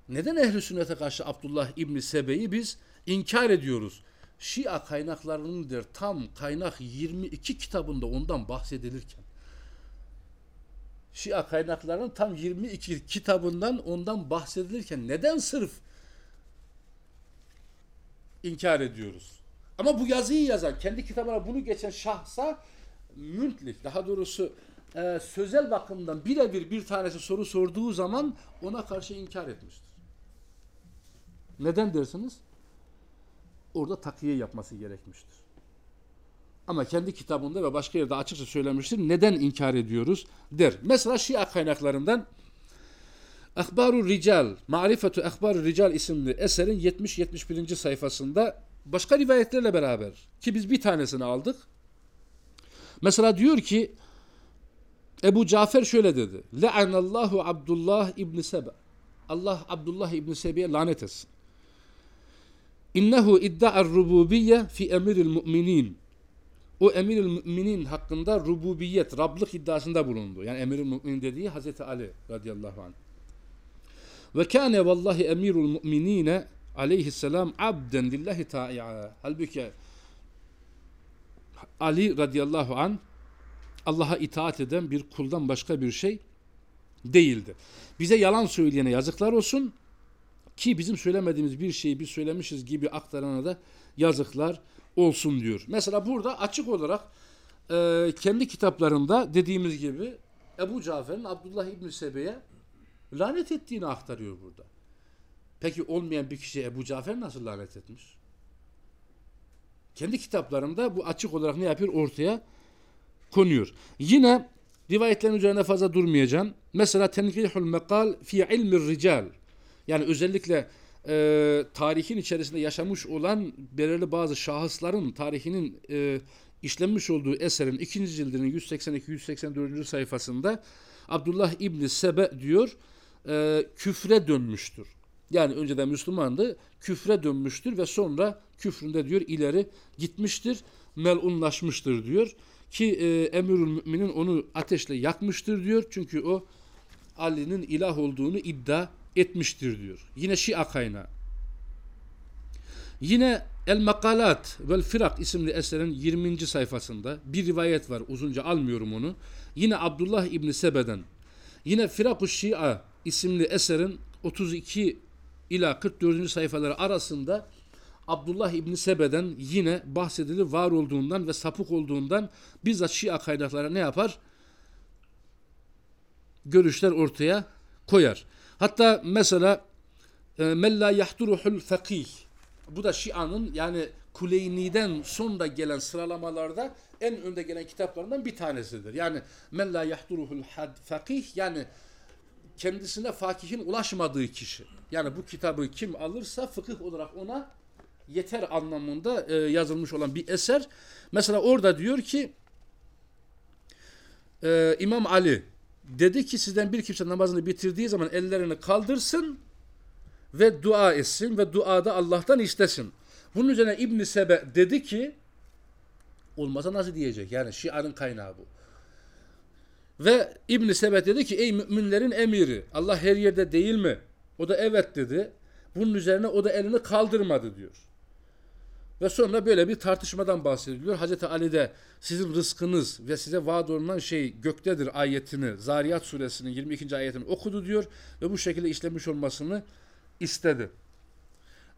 Neden ehli sünnete karşı Abdullah İbni Sebe'yi biz inkar ediyoruz? Şia kaynaklarınındır tam kaynak 22 kitabında ondan bahsedilirken Şia kaynaklarının tam 22 kitabından ondan bahsedilirken neden sırf inkar ediyoruz? Ama bu yazıyı yazan, kendi kitabına bunu geçen şahsa müntlik, daha doğrusu e, sözel bakımdan birebir bir tanesi soru sorduğu zaman ona karşı inkar etmiştir. Neden dersiniz? Orada takiye yapması gerekmiştir. Ama kendi kitabında ve başka yerde açıkça söylemiştir. Neden inkar ediyoruz der. Mesela Şia kaynaklarından Ahbaru Rical, Marifetu Ahbaru Rical isimli eserin 70-71. sayfasında başka rivayetlerle beraber ki biz bir tanesini aldık. Mesela diyor ki Ebu Cafer şöyle dedi. Le'anallahu Abdullah İbni Sebe. Allah Abdullah İbni Sebe'ye lanet etsin. İnnehu idda'ar rububiyye fi emiril mu'minin. O emiril müminin hakkında rububiyet, Rablık iddiasında bulundu. Yani emiril müminin dediği Hazreti Ali radıyallahu anh. Ve kâne vallahi emirul mu'minine aleyhisselam abden lillahi ta'ala. Halbuki Ali radıyallahu anh Allah'a itaat eden bir kuldan başka bir şey değildi. Bize yalan söyleyene yazıklar olsun ki bizim söylemediğimiz bir şeyi biz söylemişiz gibi aktarana da yazıklar olsun diyor. Mesela burada açık olarak e, kendi kitaplarında dediğimiz gibi Ebu Cafer'in Abdullah İbni Sebe'ye lanet ettiğini aktarıyor burada. Peki olmayan bir kişi Ebu Cafer nasıl lanet etmiş? Kendi kitaplarında bu açık olarak ne yapıyor? Ortaya konuyor. Yine rivayetlerin üzerine fazla durmayacağım. Mesela tenkihul mekal fi ilmi rical. Yani özellikle e, tarihin içerisinde yaşamış olan belirli bazı şahısların tarihinin e, işlenmiş olduğu eserin ikinci cildinin 182-184. sayfasında Abdullah İbni Sebe diyor e, küfre dönmüştür. Yani önceden Müslümandı, küfre dönmüştür ve sonra küfründe diyor ileri gitmiştir, melunlaşmıştır diyor. Ki e, Emirül Müminin onu ateşle yakmıştır diyor. Çünkü o Ali'nin ilah olduğunu iddia etmiştir diyor. Yine Şia kaynağı. Yine El Makalat vel Firak isimli eserin 20. sayfasında bir rivayet var. Uzunca almıyorum onu. Yine Abdullah İbni Sebe'den. Yine Firak-ı Şia isimli eserin 32 ila 44. sayfaları arasında Abdullah İbni Sebe'den yine bahsedilir var olduğundan ve sapık olduğundan bizzat Şia kaynakları ne yapar? Görüşler ortaya koyar. Hatta mesela e, Mella yahduruhul fakih bu da Şia'nın yani Kuleyni'den sonra gelen sıralamalarda en önde gelen kitaplarından bir tanesidir. Yani men la yahduruhul fakih yani kendisine fakihin ulaşmadığı kişi. Yani bu kitabı kim alırsa fıkıh olarak ona yeter anlamında e, yazılmış olan bir eser. Mesela orada diyor ki e, İmam Ali dedi ki sizden bir kimse namazını bitirdiği zaman ellerini kaldırsın ve dua etsin ve duada Allah'tan istesin. Bunun üzerine İbn Sebe dedi ki olmasa nasıl diyecek? Yani Şia'nın kaynağı bu. Ve İbn Sebe dedi ki ey müminlerin emiri Allah her yerde değil mi? O da evet dedi. Bunun üzerine o da elini kaldırmadı diyor. Ve sonra böyle bir tartışmadan bahsediliyor. Hazreti Ali de sizin rızkınız ve size vaat olunan şey göktedir ayetini, Zariyat suresinin 22. ayetini okudu diyor ve bu şekilde işlemiş olmasını istedi.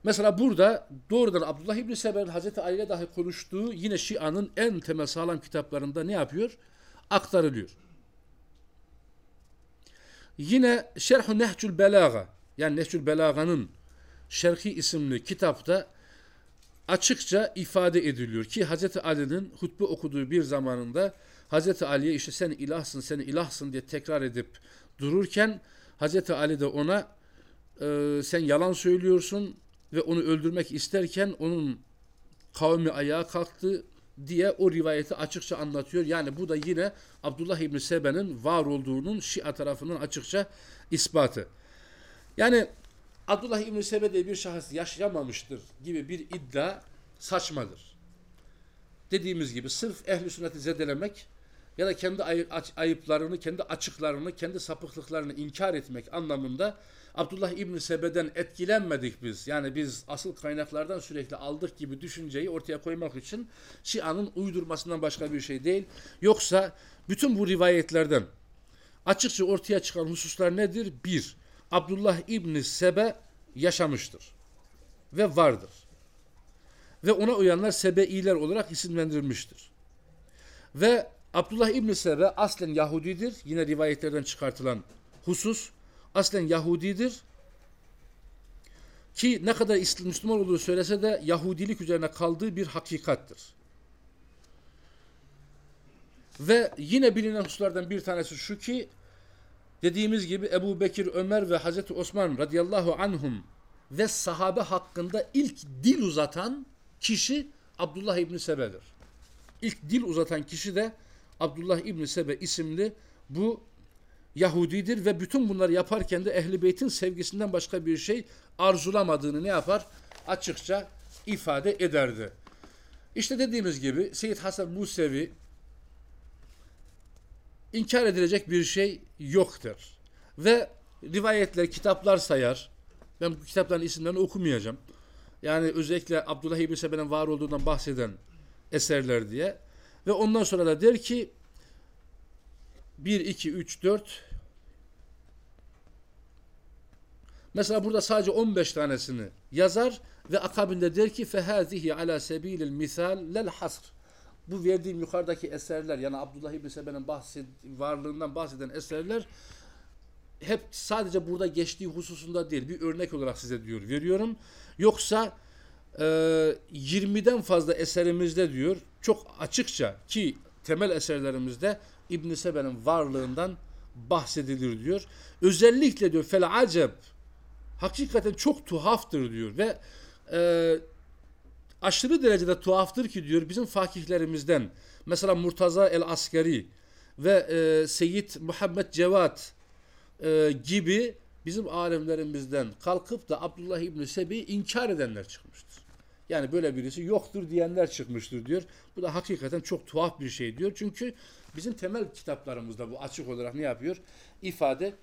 Mesela burada doğrudan Abdullah İbni Sebe'nin Hazreti Ali ile dahi konuştuğu yine Şia'nın en temel sağlam kitaplarında ne yapıyor? Aktarılıyor. Yine Şerh-ü Nehcül Belaga yani Nehcül Belaga'nın Şerhi isimli kitapta açıkça ifade ediliyor ki Hazreti Ali'nin hutbe okuduğu bir zamanında Hazreti Ali'ye işte sen ilahsın, sen ilahsın diye tekrar edip dururken Hazreti Ali de ona e, sen yalan söylüyorsun ve onu öldürmek isterken onun kavmi ayağa kalktı diye o rivayeti açıkça anlatıyor. Yani bu da yine Abdullah İbni Sebe'nin var olduğunun Şia tarafının açıkça ispatı. Yani Abdullah İbni Sebe diye bir şahıs yaşayamamıştır gibi bir iddia saçmadır. Dediğimiz gibi sırf ehli sünneti zedelemek ya da kendi ayıplarını, kendi açıklarını, kendi sapıklıklarını inkar etmek anlamında Abdullah İbni Sebe'den etkilenmedik biz. Yani biz asıl kaynaklardan sürekli aldık gibi düşünceyi ortaya koymak için Şia'nın uydurmasından başka bir şey değil. Yoksa bütün bu rivayetlerden açıkça ortaya çıkan hususlar nedir? Bir, Abdullah İbni Sebe yaşamıştır ve vardır. Ve ona uyanlar Sebeiler olarak isimlendirilmiştir. Ve Abdullah İbni Sebe aslen Yahudidir. Yine rivayetlerden çıkartılan husus aslen Yahudidir. Ki ne kadar Müslüman olduğu söylese de Yahudilik üzerine kaldığı bir hakikattir. Ve yine bilinen hususlardan bir tanesi şu ki dediğimiz gibi Ebu Bekir, Ömer ve Hazreti Osman radıyallahu anhum ve sahabe hakkında ilk dil uzatan kişi Abdullah İbni Sebe'dir. İlk dil uzatan kişi de Abdullah İbni Sebe isimli bu Yahudidir ve bütün bunları yaparken de Ehli Beyt'in sevgisinden başka bir şey arzulamadığını ne yapar? Açıkça ifade ederdi. İşte dediğimiz gibi Seyyid Hasan Musevi inkar edilecek bir şey yoktur. Ve rivayetler, kitaplar sayar. Ben bu kitapların isimlerini okumayacağım. Yani özellikle Abdullah İbni Sebe'nin var olduğundan bahseden eserler diye. Ve ondan sonra da der ki 1, 2, 3, 4 Mesela burada sadece 15 tanesini yazar ve akabinde der ki fehazihi ala sebilil misal lel hasr. bu verdiğim yukarıdaki eserler yani Abdullah İbni Sebe'nin bahsed, varlığından bahseden eserler hep sadece burada geçtiği hususunda değil bir örnek olarak size diyor veriyorum. Yoksa e, 20'den fazla eserimizde diyor çok açıkça ki temel eserlerimizde İbn Sebe'nin varlığından bahsedilir diyor. Özellikle diyor fel acep hakikaten çok tuhaftır diyor ve e, aşırı derecede tuhaftır ki diyor bizim fakihlerimizden mesela Murtaza el Askeri ve e, Seyyid Muhammed Cevat e, gibi bizim alemlerimizden kalkıp da Abdullah İbni Sebi'yi inkar edenler çıkmıştır. Yani böyle birisi yoktur diyenler çıkmıştır diyor. Bu da hakikaten çok tuhaf bir şey diyor. Çünkü bizim temel kitaplarımızda bu açık olarak ne yapıyor? İfade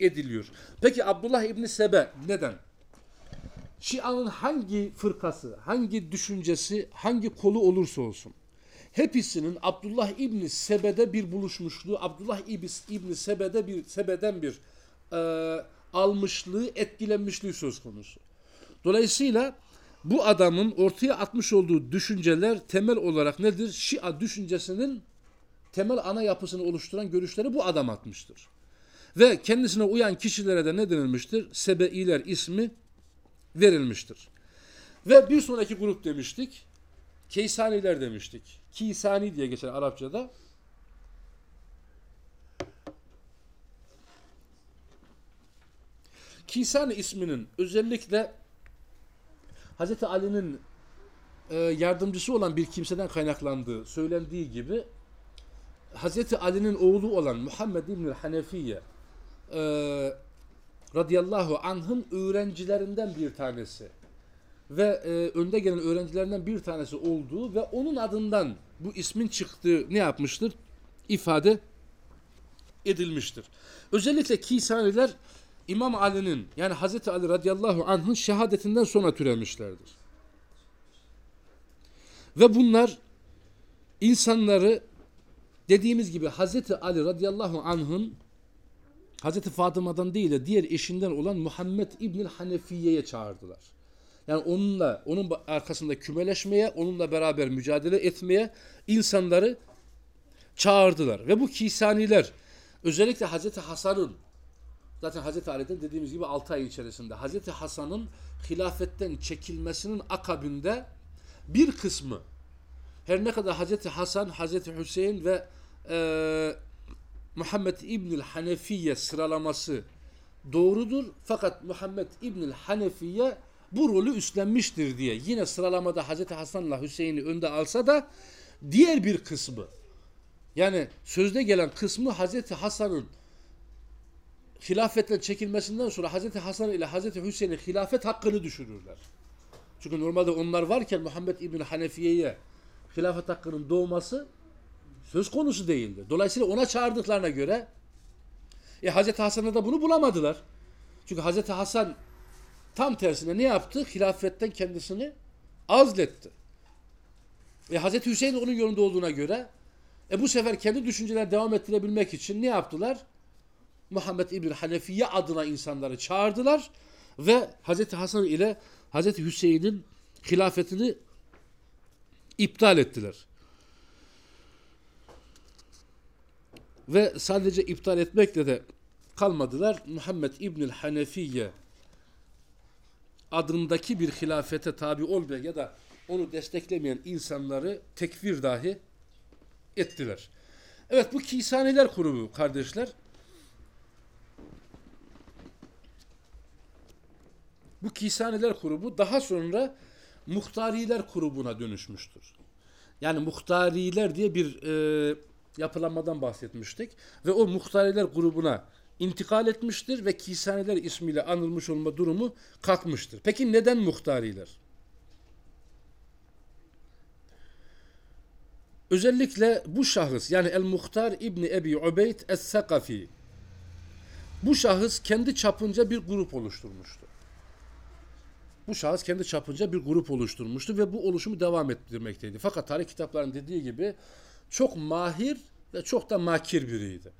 ediliyor. Peki Abdullah İbni Sebe neden? Şia'nın hangi fırkası, hangi düşüncesi, hangi kolu olursa olsun hepsinin Abdullah İbni Sebe'de bir buluşmuşluğu, Abdullah İbni Sebe'de bir Sebe'den bir e, almışlığı, etkilenmişliği söz konusu. Dolayısıyla bu adamın ortaya atmış olduğu düşünceler temel olarak nedir? Şia düşüncesinin temel ana yapısını oluşturan görüşleri bu adam atmıştır. Ve kendisine uyan kişilere de ne denilmiştir? Sebeiler ismi verilmiştir. Ve bir sonraki grup demiştik. Keysaniler demiştik. Kisani diye geçer Arapçada. Kisani isminin özellikle Hz. Ali'nin e, yardımcısı olan bir kimseden kaynaklandığı söylendiği gibi Hz. Ali'nin oğlu olan Muhammed İbn Hanefiye e, radıyallahu anh'ın öğrencilerinden bir tanesi ve e, önde gelen öğrencilerinden bir tanesi olduğu ve onun adından bu ismin çıktığı ne yapmıştır? ifade edilmiştir. Özellikle Kisaniler İmam Ali'nin yani Hazreti Ali radıyallahu anh'ın şehadetinden sonra türemişlerdir. Ve bunlar insanları dediğimiz gibi Hazreti Ali radıyallahu anh'ın Hazreti Fatıma'dan değil de diğer eşinden olan Muhammed İbnül Hanefiye'ye çağırdılar. Yani onunla, onun arkasında kümeleşmeye, onunla beraber mücadele etmeye insanları çağırdılar. Ve bu kisaniler özellikle Hazreti Hasan'ın zaten Hazreti Ali'den dediğimiz gibi 6 ay içerisinde Hazreti Hasan'ın hilafetten çekilmesinin akabinde bir kısmı her ne kadar Hazreti Hasan, Hazreti Hüseyin ve e, Muhammed İbnül Hanefiye sıralaması doğrudur. Fakat Muhammed İbnül Hanefiye bu rolü üstlenmiştir diye yine sıralamada Hazreti Hasan'la Hüseyin'i önde alsa da diğer bir kısmı yani sözde gelen kısmı Hazreti Hasan'ın hilafetten çekilmesinden sonra Hazreti Hasan ile Hazreti Hüseyin'in hilafet hakkını düşürürler. Çünkü normalde onlar varken Muhammed İbni Hanefiye'ye hilafet hakkının doğması söz konusu değildi. Dolayısıyla ona çağırdıklarına göre e, Hazreti Hasan'da da bunu bulamadılar. Çünkü Hazreti Hasan tam tersine ne yaptı? Hilafetten kendisini azletti. E, Hazreti Hüseyin onun yolunda olduğuna göre e, bu sefer kendi düşünceler devam ettirebilmek için ne yaptılar? Muhammed İbni Hanefiye adına insanları çağırdılar ve Hazreti Hasan ile Hazreti Hüseyin'in hilafetini iptal ettiler. Ve sadece iptal etmekle de kalmadılar. Muhammed İbnül Hanefiye adındaki bir hilafete tabi olmayan ya da onu desteklemeyen insanları tekfir dahi ettiler. Evet bu Kisaniler grubu kardeşler. Bu Kisaniler grubu daha sonra Muhtariler grubuna dönüşmüştür. Yani Muhtariler diye bir e, yapılanmadan bahsetmiştik. Ve o Muhtariler grubuna intikal etmiştir ve Kisaniler ismiyle anılmış olma durumu kalkmıştır. Peki neden Muhtariler? Özellikle bu şahıs yani El-Muhtar İbni Ebi Ubeyd Es-Sakafi bu şahıs kendi çapınca bir grup oluşturmuştu. Bu şahıs kendi çapınca bir grup oluşturmuştu ve bu oluşumu devam ettirmekteydi. Fakat tarih kitaplarının dediği gibi çok mahir ve çok da makir biriydi.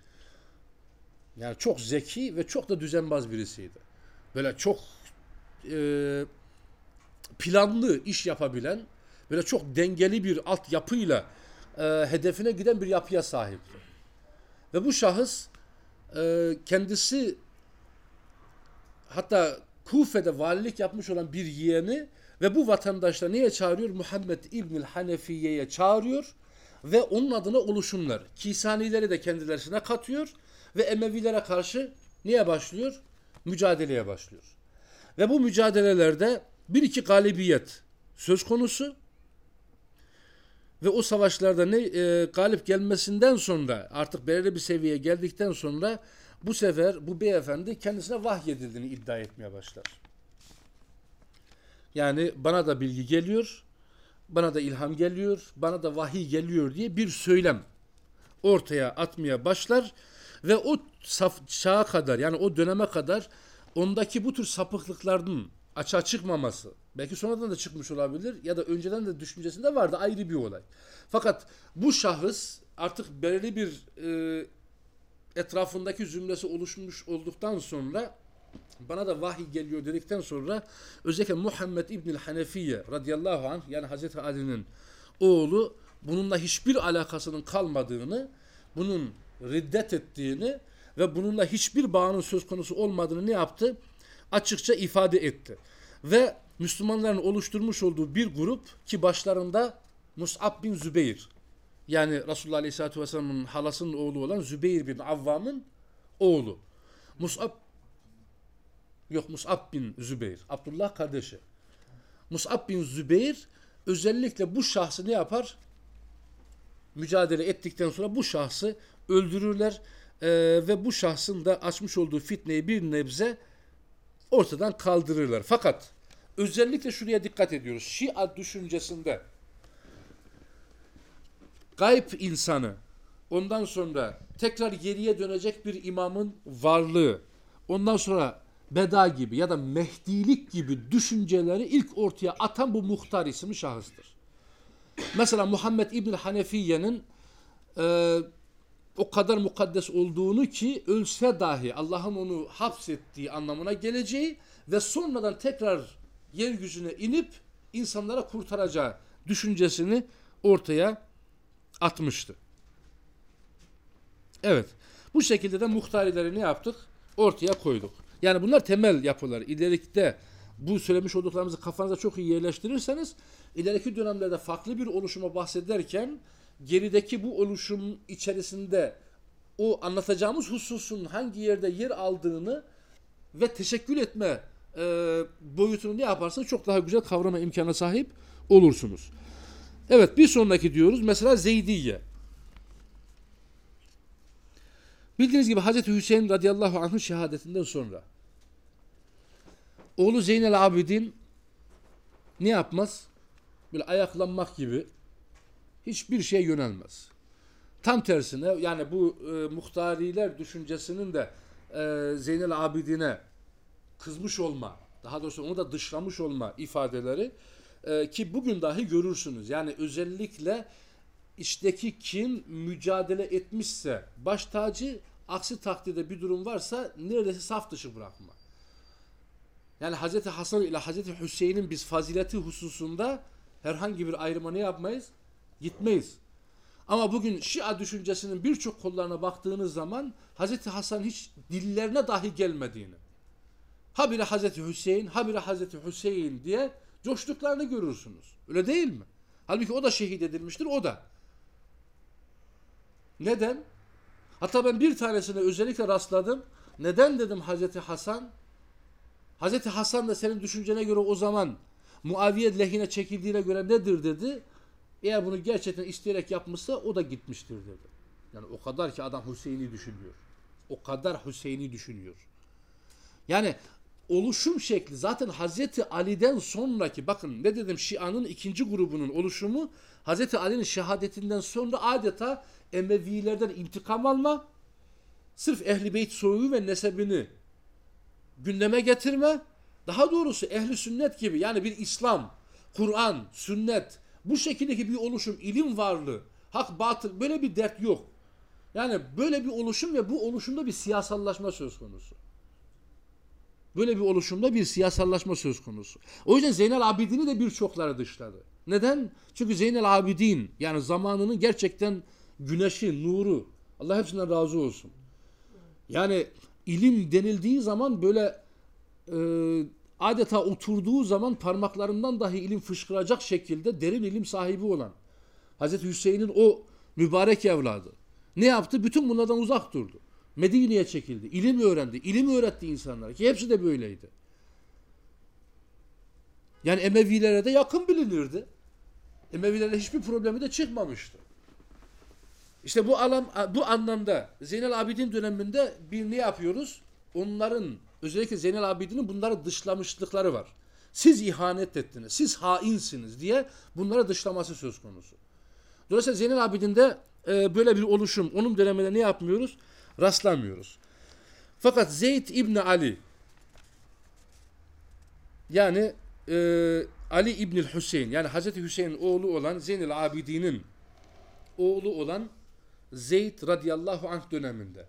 Yani çok zeki ve çok da düzenbaz birisiydi. Böyle çok e, planlı iş yapabilen, böyle çok dengeli bir altyapıyla e, hedefine giden bir yapıya sahipti. Ve bu şahıs e, kendisi hatta Kufe'de valilik yapmış olan bir yeğeni ve bu vatandaşlar neye çağırıyor? Muhammed İbnül Hanefiye'ye çağırıyor ve onun adına oluşumlar. Kisanileri de kendilerine katıyor ve Emevilere karşı niye başlıyor? Mücadeleye başlıyor. Ve bu mücadelelerde bir iki galibiyet söz konusu ve o savaşlarda ne e, galip gelmesinden sonra artık belirli bir seviyeye geldikten sonra bu sefer bu beyefendi kendisine vahyedildiğini iddia etmeye başlar. Yani bana da bilgi geliyor, bana da ilham geliyor, bana da vahiy geliyor diye bir söylem ortaya atmaya başlar ve o saf, çağa kadar yani o döneme kadar ondaki bu tür sapıklıkların açığa çıkmaması belki sonradan da çıkmış olabilir ya da önceden de düşüncesinde vardı ayrı bir olay. Fakat bu şahıs artık belirli bir e, etrafındaki zümresi oluşmuş olduktan sonra bana da vahiy geliyor dedikten sonra özellikle Muhammed İbnül Hanefiye radıyallahu anh yani Hazreti Ali'nin oğlu bununla hiçbir alakasının kalmadığını, bunun riddet ettiğini ve bununla hiçbir bağının söz konusu olmadığını ne yaptı? Açıkça ifade etti. Ve Müslümanların oluşturmuş olduğu bir grup ki başlarında Mus'ab bin Zübeyir yani Resulullah Aleyhisselatü Vesselam'ın halasının oğlu olan Zübeyir bin Avvam'ın oğlu. Mus'ab yok Mus'ab bin Zübeyir. Abdullah kardeşi. Mus'ab bin Zübeyir özellikle bu şahsı ne yapar? Mücadele ettikten sonra bu şahsı öldürürler ee, ve bu şahsın da açmış olduğu fitneyi bir nebze ortadan kaldırırlar. Fakat özellikle şuraya dikkat ediyoruz. Şia düşüncesinde gayb insanı, ondan sonra tekrar geriye dönecek bir imamın varlığı, ondan sonra Beda gibi ya da Mehdilik gibi düşünceleri ilk ortaya atan bu muhtar isimli şahıstır. Mesela Muhammed İbn Hanefiye'nin e, o kadar mukaddes olduğunu ki ölse dahi Allah'ın onu hapsettiği anlamına geleceği ve sonradan tekrar yeryüzüne inip insanlara kurtaracağı düşüncesini ortaya atmıştı. Evet. Bu şekilde de muhtarileri ne yaptık? Ortaya koyduk. Yani bunlar temel yapılar. İlerikte bu söylemiş olduklarımızı kafanıza çok iyi yerleştirirseniz ileriki dönemlerde farklı bir oluşuma bahsederken gerideki bu oluşum içerisinde o anlatacağımız hususun hangi yerde yer aldığını ve teşekkül etme e, boyutunu ne yaparsanız çok daha güzel kavrama imkanına sahip olursunuz. Evet bir sonraki diyoruz mesela Zeydiye. Bildiğiniz gibi Hazreti Hüseyin radıyallahu anh'ın şehadetinden sonra oğlu Zeynel Abidin ne yapmaz? Böyle ayaklanmak gibi hiçbir şeye yönelmez. Tam tersine yani bu e, muhtariler düşüncesinin de e, Zeynel Abidin'e kızmış olma, daha doğrusu onu da dışlamış olma ifadeleri e, ki bugün dahi görürsünüz. Yani özellikle işteki kim mücadele etmişse baş tacı aksi takdirde bir durum varsa neredeyse saf dışı bırakma. Yani Hz. Hasan ile Hz. Hüseyin'in biz fazileti hususunda herhangi bir ayrıma ne yapmayız? Gitmeyiz. Ama bugün Şia düşüncesinin birçok kollarına baktığınız zaman Hz. Hasan hiç dillerine dahi gelmediğini, habire Hz. Hüseyin, habire Hz. Hüseyin diye coştuklarını görürsünüz. Öyle değil mi? Halbuki o da şehit edilmiştir, o da. Neden? Hatta ben bir tanesine özellikle rastladım. Neden dedim Hazreti Hasan? Hazreti Hasan da senin düşüncene göre o zaman Muaviye lehine çekildiğine göre nedir dedi. Eğer bunu gerçekten isteyerek yapmışsa o da gitmiştir dedi. Yani o kadar ki adam Hüseyin'i düşünüyor. O kadar Hüseyin'i düşünüyor. Yani oluşum şekli zaten Hazreti Ali'den sonraki bakın ne dedim Şia'nın ikinci grubunun oluşumu Hazreti Ali'nin şehadetinden sonra adeta Emevilerden intikam alma sırf Ehli Beyt soyu ve nesebini gündeme getirme daha doğrusu ehli sünnet gibi yani bir İslam, Kur'an, sünnet bu şekildeki bir oluşum, ilim varlığı, hak batıl böyle bir dert yok. Yani böyle bir oluşum ve bu oluşumda bir siyasallaşma söz konusu. Böyle bir oluşumda bir siyasallaşma söz konusu. O yüzden Zeynel Abidin'i de birçokları dışladı. Neden? Çünkü Zeynel Abidin yani zamanının gerçekten güneşi, nuru. Allah hepsinden razı olsun. Yani ilim denildiği zaman böyle e, adeta oturduğu zaman parmaklarından dahi ilim fışkıracak şekilde derin ilim sahibi olan Hazreti Hüseyin'in o mübarek evladı. Ne yaptı? Bütün bunlardan uzak durdu. Medine'ye çekildi. İlim öğrendi. İlim öğretti insanlara ki hepsi de böyleydi. Yani Emevilere de yakın bilinirdi. Emevilere hiçbir problemi de çıkmamıştı. İşte bu alan bu anlamda Zeynel Abidin döneminde bir ne yapıyoruz? Onların özellikle Zeynel Abidin'in bunları dışlamışlıkları var. Siz ihanet ettiniz, siz hainsiniz diye bunları dışlaması söz konusu. Dolayısıyla Zeynel Abidin'de e, böyle bir oluşum, onun döneminde ne yapmıyoruz? Rastlamıyoruz. Fakat Zeyd İbni Ali yani e, Ali İbnül Hüseyin yani Hazreti Hüseyin'in oğlu olan Zeynel Abidin'in oğlu olan Zeyd radıyallahu anh döneminde.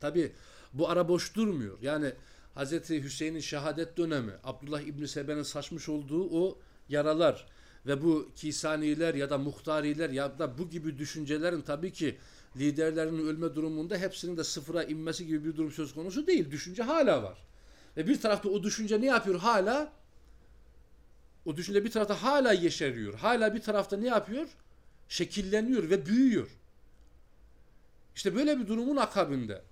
Tabi bu ara boş durmuyor. Yani Hazreti Hüseyin'in şehadet dönemi, Abdullah İbni Sebe'nin saçmış olduğu o yaralar ve bu kisaniler ya da muhtariler ya da bu gibi düşüncelerin tabii ki liderlerinin ölme durumunda hepsinin de sıfıra inmesi gibi bir durum söz konusu değil. Düşünce hala var. Ve bir tarafta o düşünce ne yapıyor? Hala o düşünce bir tarafta hala yeşeriyor. Hala bir tarafta ne yapıyor? Şekilleniyor ve büyüyor. İşte böyle bir durumun akabinde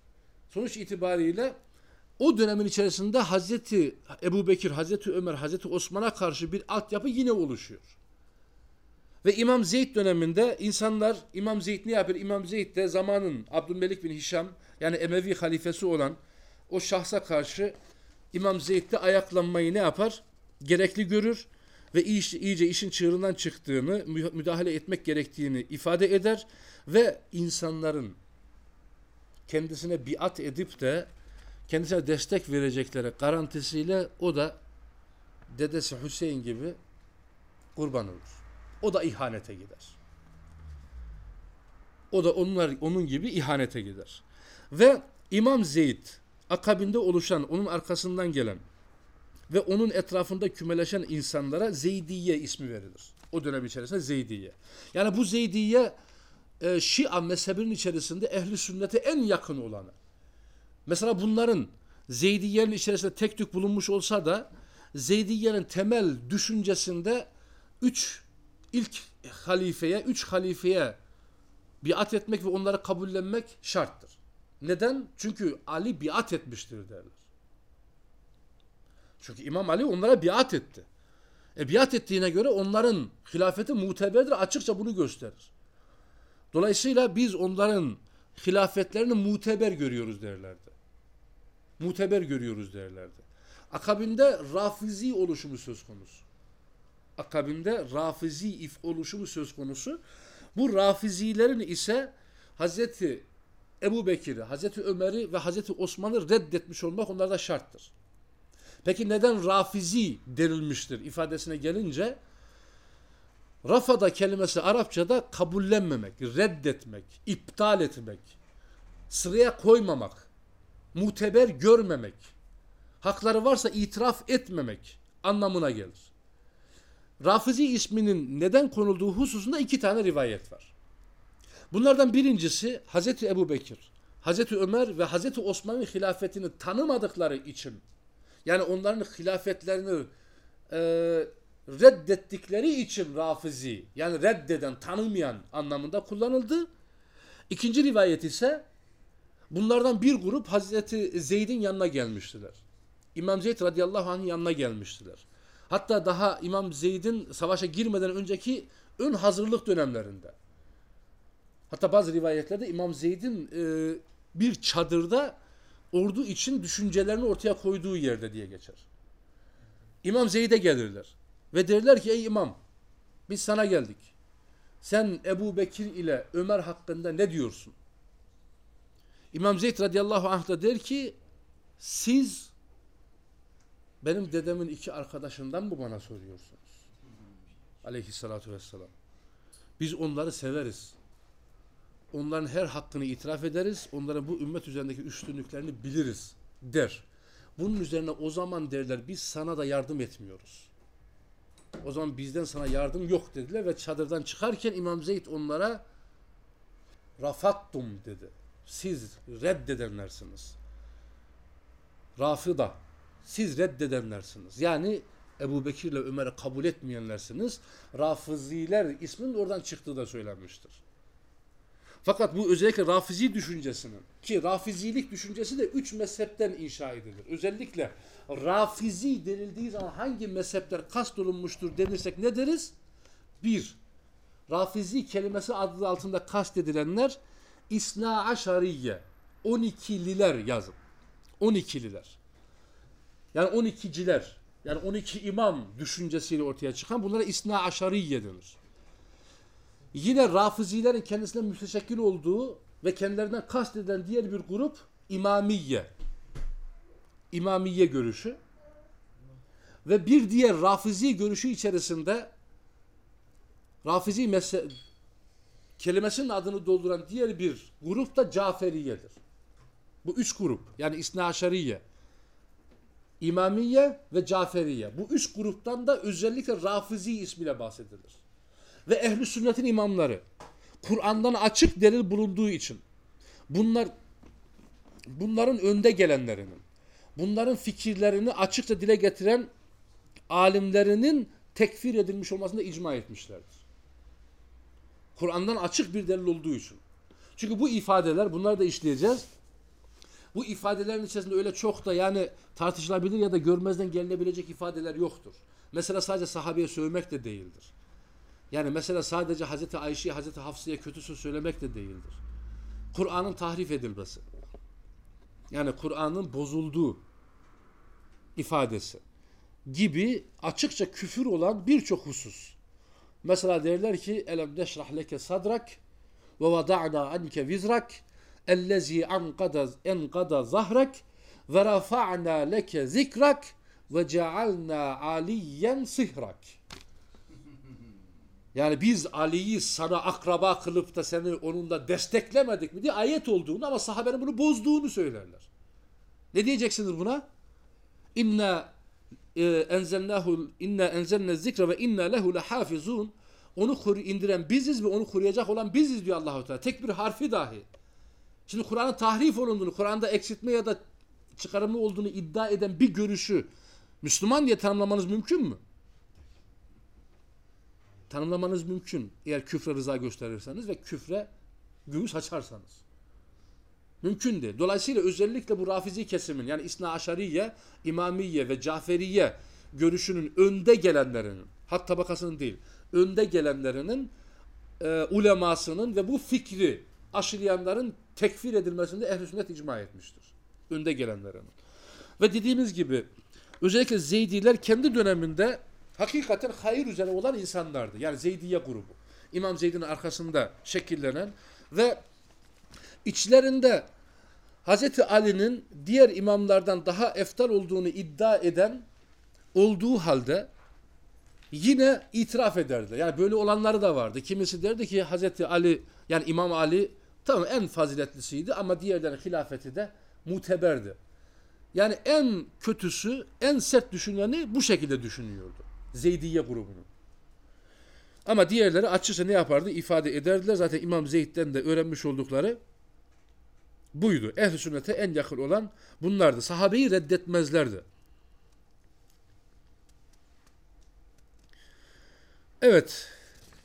sonuç itibariyle o dönemin içerisinde Hazreti Ebu Bekir, Hazreti Ömer, Hazreti Osman'a karşı bir altyapı yine oluşuyor. Ve İmam Zeyd döneminde insanlar İmam Zeyd ne yapıyor? İmam Zeyd de zamanın Abdülmelik bin Hişam yani Emevi halifesi olan o şahsa karşı İmam Zeyd de ayaklanmayı ne yapar? Gerekli görür ve iyice, işin çığırından çıktığını, müdahale etmek gerektiğini ifade eder ve insanların kendisine biat edip de kendisine destek verecekleri garantisiyle o da dedesi Hüseyin gibi kurban olur. O da ihanete gider. O da onlar onun gibi ihanete gider. Ve İmam Zeyd akabinde oluşan, onun arkasından gelen ve onun etrafında kümeleşen insanlara Zeydiye ismi verilir. O dönem içerisinde Zeydiye. Yani bu Zeydiye e, Şia mezhebinin içerisinde ehli sünnete en yakın olanı. Mesela bunların Zeydiye'nin içerisinde tek tük bulunmuş olsa da Zeydiye'nin temel düşüncesinde üç ilk halifeye, üç halifeye biat etmek ve onları kabullenmek şarttır. Neden? Çünkü Ali biat etmiştir derler. Çünkü İmam Ali onlara biat etti. E biat ettiğine göre onların hilafeti muteberdir. Açıkça bunu gösterir. Dolayısıyla biz onların hilafetlerini muteber görüyoruz derlerdi. Muteber görüyoruz derlerdi. Akabinde rafizi oluşumu söz konusu. Akabinde rafizi if oluşumu söz konusu. Bu rafizilerin ise Hazreti Ebu Bekir'i, Hazreti Ömer'i ve Hazreti Osman'ı reddetmiş olmak onlarda şarttır. Peki neden rafizi denilmiştir ifadesine gelince Rafada kelimesi Arapçada kabullenmemek, reddetmek, iptal etmek, sıraya koymamak, muteber görmemek, hakları varsa itiraf etmemek anlamına gelir. Rafizi isminin neden konulduğu hususunda iki tane rivayet var. Bunlardan birincisi Hazreti Ebu Bekir, Hazreti Ömer ve Hazreti Osman'ın hilafetini tanımadıkları için yani onların hilafetlerini e, reddettikleri için rafizi yani reddeden, tanımayan anlamında kullanıldı. İkinci rivayet ise bunlardan bir grup Hazreti Zeyd'in yanına gelmiştiler. İmam Zeyd radıyallahu anh'ın yanına gelmiştiler. Hatta daha İmam Zeyd'in savaşa girmeden önceki ön hazırlık dönemlerinde. Hatta bazı rivayetlerde İmam Zeyd'in e, bir çadırda ordu için düşüncelerini ortaya koyduğu yerde diye geçer. İmam Zeyd'e gelirler. Ve derler ki ey imam biz sana geldik. Sen Ebu Bekir ile Ömer hakkında ne diyorsun? İmam Zeyd radıyallahu anh da der ki siz benim dedemin iki arkadaşından mı bana soruyorsunuz? Aleyhissalatu vesselam. Biz onları severiz. Onların her hakkını itiraf ederiz. Onların bu ümmet üzerindeki üstünlüklerini biliriz der. Bunun üzerine o zaman derler biz sana da yardım etmiyoruz. O zaman bizden sana yardım yok dediler ve çadırdan çıkarken İmam Zeyd onlara rafattum dedi. Siz reddedenlersiniz. Rafıda. Siz reddedenlersiniz. Yani Ebu Bekir ile Ömer'i kabul etmeyenlersiniz. Rafıziler isminin oradan çıktığı da söylenmiştir. Fakat bu özellikle Rafizi düşüncesinin ki Rafizilik düşüncesi de üç mezhepten inşa edilir. Özellikle Rafizi denildiği zaman hangi mezhepler kastolunmuştur denirsek ne deriz? Bir, Rafizi kelimesi adı altında kastedilenler İsna Aşariye, 12'liler yazın. 12'liler. Yani 12'ciler, yani 12 imam düşüncesiyle ortaya çıkan bunlara İsna Aşariye denir. Yine Rafizilerin kendisine müteşekkil olduğu ve kendilerinden kastedilen diğer bir grup İmamiye. İmamiye görüşü. Ve bir diğer Rafizi görüşü içerisinde Rafizi mezhe kelimesinin adını dolduran diğer bir grup da Caferiye'dir. Bu üç grup yani İsna Aşariye, İmamiye ve Caferiye. Bu üç gruptan da özellikle Rafizi ismiyle bahsedilir ve ehli sünnetin imamları Kur'an'dan açık delil bulunduğu için bunlar bunların önde gelenlerinin bunların fikirlerini açıkça dile getiren alimlerinin tekfir edilmiş olmasında icma etmişlerdir. Kur'an'dan açık bir delil olduğu için. Çünkü bu ifadeler bunları da işleyeceğiz. Bu ifadelerin içerisinde öyle çok da yani tartışılabilir ya da görmezden gelinebilecek ifadeler yoktur. Mesela sadece sahabeye sövmek de değildir. Yani mesela sadece Hazreti Ayşe'ye, Hazreti Hafsa'ya kötü söz söylemek de değildir. Kur'an'ın tahrif edilmesi. Yani Kur'an'ın bozulduğu ifadesi gibi açıkça küfür olan birçok husus. Mesela derler ki elem neşrah leke sadrak ve vada'na anke vizrak ellezi ankada enkada zahrak ve rafa'na leke zikrak ve cealna aliyen sihrak. Yani biz Ali'yi sana akraba kılıp da seni onunla desteklemedik mi diye ayet olduğunu ama sahabenin bunu bozduğunu söylerler. Ne diyeceksiniz buna? İnna e, enzelnahu inna enzelne zikre ve inna lehu lehafizun. Onu indiren biziz ve onu koruyacak olan biziz diyor Allahu Teala. Tek bir harfi dahi. Şimdi Kur'an'ın tahrif olunduğunu, Kur'an'da eksiltme ya da çıkarımlı olduğunu iddia eden bir görüşü Müslüman diye tanımlamanız mümkün mü? tanımlamanız mümkün. Eğer küfre rıza gösterirseniz ve küfre göğüs açarsanız. Mümkün değil. Dolayısıyla özellikle bu rafizi kesimin yani İsna Aşariye, İmamiye ve Caferiye görüşünün önde gelenlerinin, hat tabakasının değil, önde gelenlerinin e, ulemasının ve bu fikri aşılayanların tekfir edilmesinde ehl sünnet icma etmiştir. Önde gelenlerinin. Ve dediğimiz gibi özellikle Zeydiler kendi döneminde hakikaten hayır üzere olan insanlardı. Yani Zeydiye grubu. İmam Zeyd'in arkasında şekillenen ve içlerinde Hazreti Ali'nin diğer imamlardan daha eftal olduğunu iddia eden olduğu halde yine itiraf ederdi. Yani böyle olanları da vardı. Kimisi derdi ki Hazreti Ali yani İmam Ali tamam en faziletlisiydi ama diğerlerinin hilafeti de muteberdi. Yani en kötüsü, en sert düşüneni bu şekilde düşünüyordu. Zeydiye grubunun. Ama diğerleri açıkça ne yapardı? ifade ederdiler. Zaten İmam Zeyd'den de öğrenmiş oldukları buydu. Ehl-i sünnete en yakın olan bunlardı. Sahabeyi reddetmezlerdi. Evet.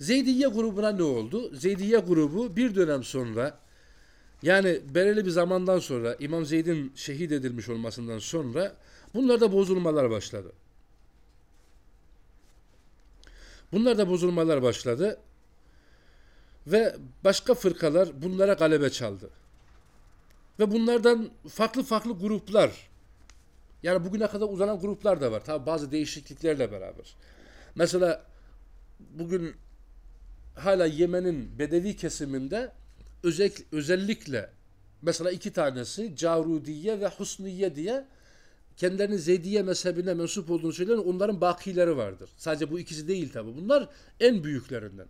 Zeydiye grubuna ne oldu? Zeydiye grubu bir dönem sonra yani belirli bir zamandan sonra İmam Zeyd'in şehit edilmiş olmasından sonra bunlarda bozulmalar başladı. Bunlarda bozulmalar başladı. Ve başka fırkalar bunlara galebe çaldı. Ve bunlardan farklı farklı gruplar yani bugüne kadar uzanan gruplar da var. Tabi bazı değişikliklerle beraber. Mesela bugün hala Yemen'in Bedevi kesiminde özellikle mesela iki tanesi Carudiye ve Husniye diye kendilerini Zeydiye mezhebine mensup olduğunu söyleyen onların bakileri vardır. Sadece bu ikisi değil tabi. Bunlar en büyüklerinden.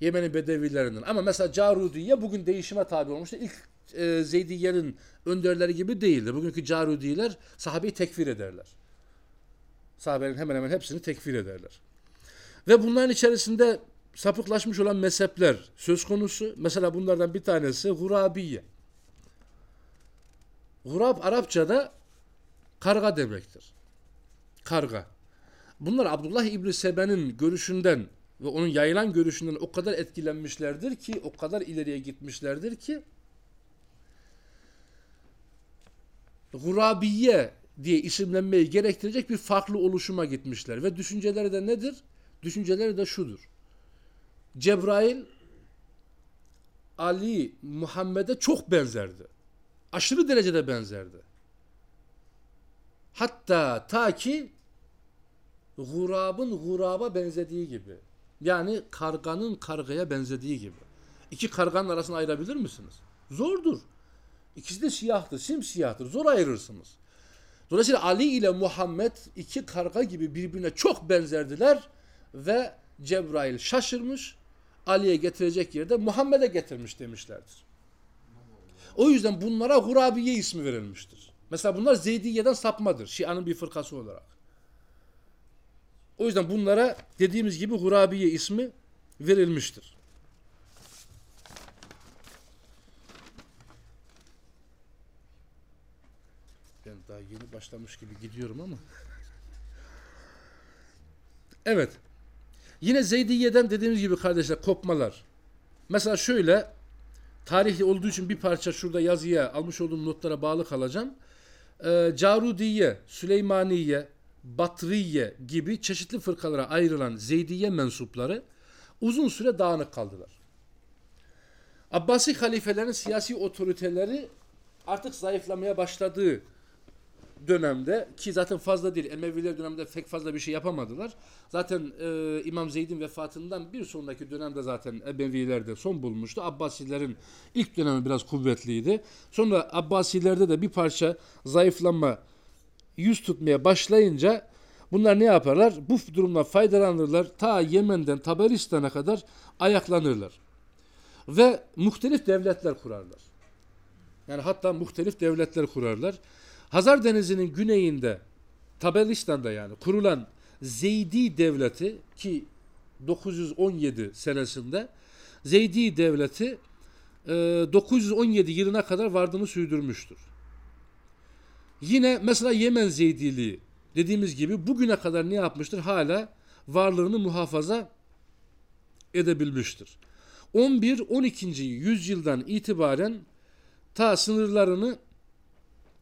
Yemen'in bedevilerinden. Ama mesela Carudiye bugün değişime tabi olmuştu. İlk e, Zeydiye'nin önderleri gibi değildir. Bugünkü Carudiler sahabeyi tekfir ederler. Sahabenin hemen hemen hepsini tekfir ederler. Ve bunların içerisinde sapıklaşmış olan mezhepler söz konusu. Mesela bunlardan bir tanesi Hurabiye. Hurab Arapçada karga demektir. Karga. Bunlar Abdullah İbni Sebe'nin görüşünden ve onun yayılan görüşünden o kadar etkilenmişlerdir ki, o kadar ileriye gitmişlerdir ki Hurabiye diye isimlenmeyi gerektirecek bir farklı oluşuma gitmişler. Ve düşünceleri de nedir? Düşünceleri de şudur. Cebrail Ali Muhammed'e çok benzerdi. Aşırı derecede benzerdi. Hatta ta ki gurabın guraba benzediği gibi. Yani karganın kargaya benzediği gibi. İki karganın arasını ayırabilir misiniz? Zordur. İkisi de siyahtır, simsiyahtır. Zor ayırırsınız. Dolayısıyla Ali ile Muhammed iki karga gibi birbirine çok benzerdiler ve Cebrail şaşırmış. Ali'ye getirecek yerde Muhammed'e getirmiş demişlerdir. O yüzden bunlara Hurabiye ismi verilmiştir. Mesela bunlar Zeydiye'den sapmadır. Şia'nın bir fırkası olarak. O yüzden bunlara dediğimiz gibi Hurabiye ismi verilmiştir. Ben daha yeni başlamış gibi gidiyorum ama. Evet. Yine Zeydiye'den dediğimiz gibi kardeşler kopmalar. Mesela şöyle tarihli olduğu için bir parça şurada yazıya almış olduğum notlara bağlı kalacağım. Ee, Carudiye, Süleymaniye, Batriye gibi çeşitli fırkalara ayrılan Zeydiye mensupları uzun süre dağınık kaldılar. Abbasi halifelerin siyasi otoriteleri artık zayıflamaya başladığı dönemde ki zaten fazla değil Emeviler döneminde pek fazla bir şey yapamadılar. Zaten e, İmam Zeyd'in vefatından bir sonraki dönemde zaten Emeviler de son bulmuştu. Abbasilerin ilk dönemi biraz kuvvetliydi. Sonra Abbasilerde de bir parça zayıflanma yüz tutmaya başlayınca bunlar ne yaparlar? Bu durumdan faydalanırlar. Ta Yemen'den Tabaristan'a kadar ayaklanırlar. Ve muhtelif devletler kurarlar. Yani hatta muhtelif devletler kurarlar. Hazar Denizi'nin güneyinde Tabaristan'da yani kurulan Zeydi Devleti ki 917 senesinde Zeydi Devleti e, 917 yılına kadar vardığını sürdürmüştür. Yine mesela Yemen Zeydiliği dediğimiz gibi bugüne kadar ne yapmıştır? Hala varlığını muhafaza edebilmiştir. 11-12. yüzyıldan itibaren ta sınırlarını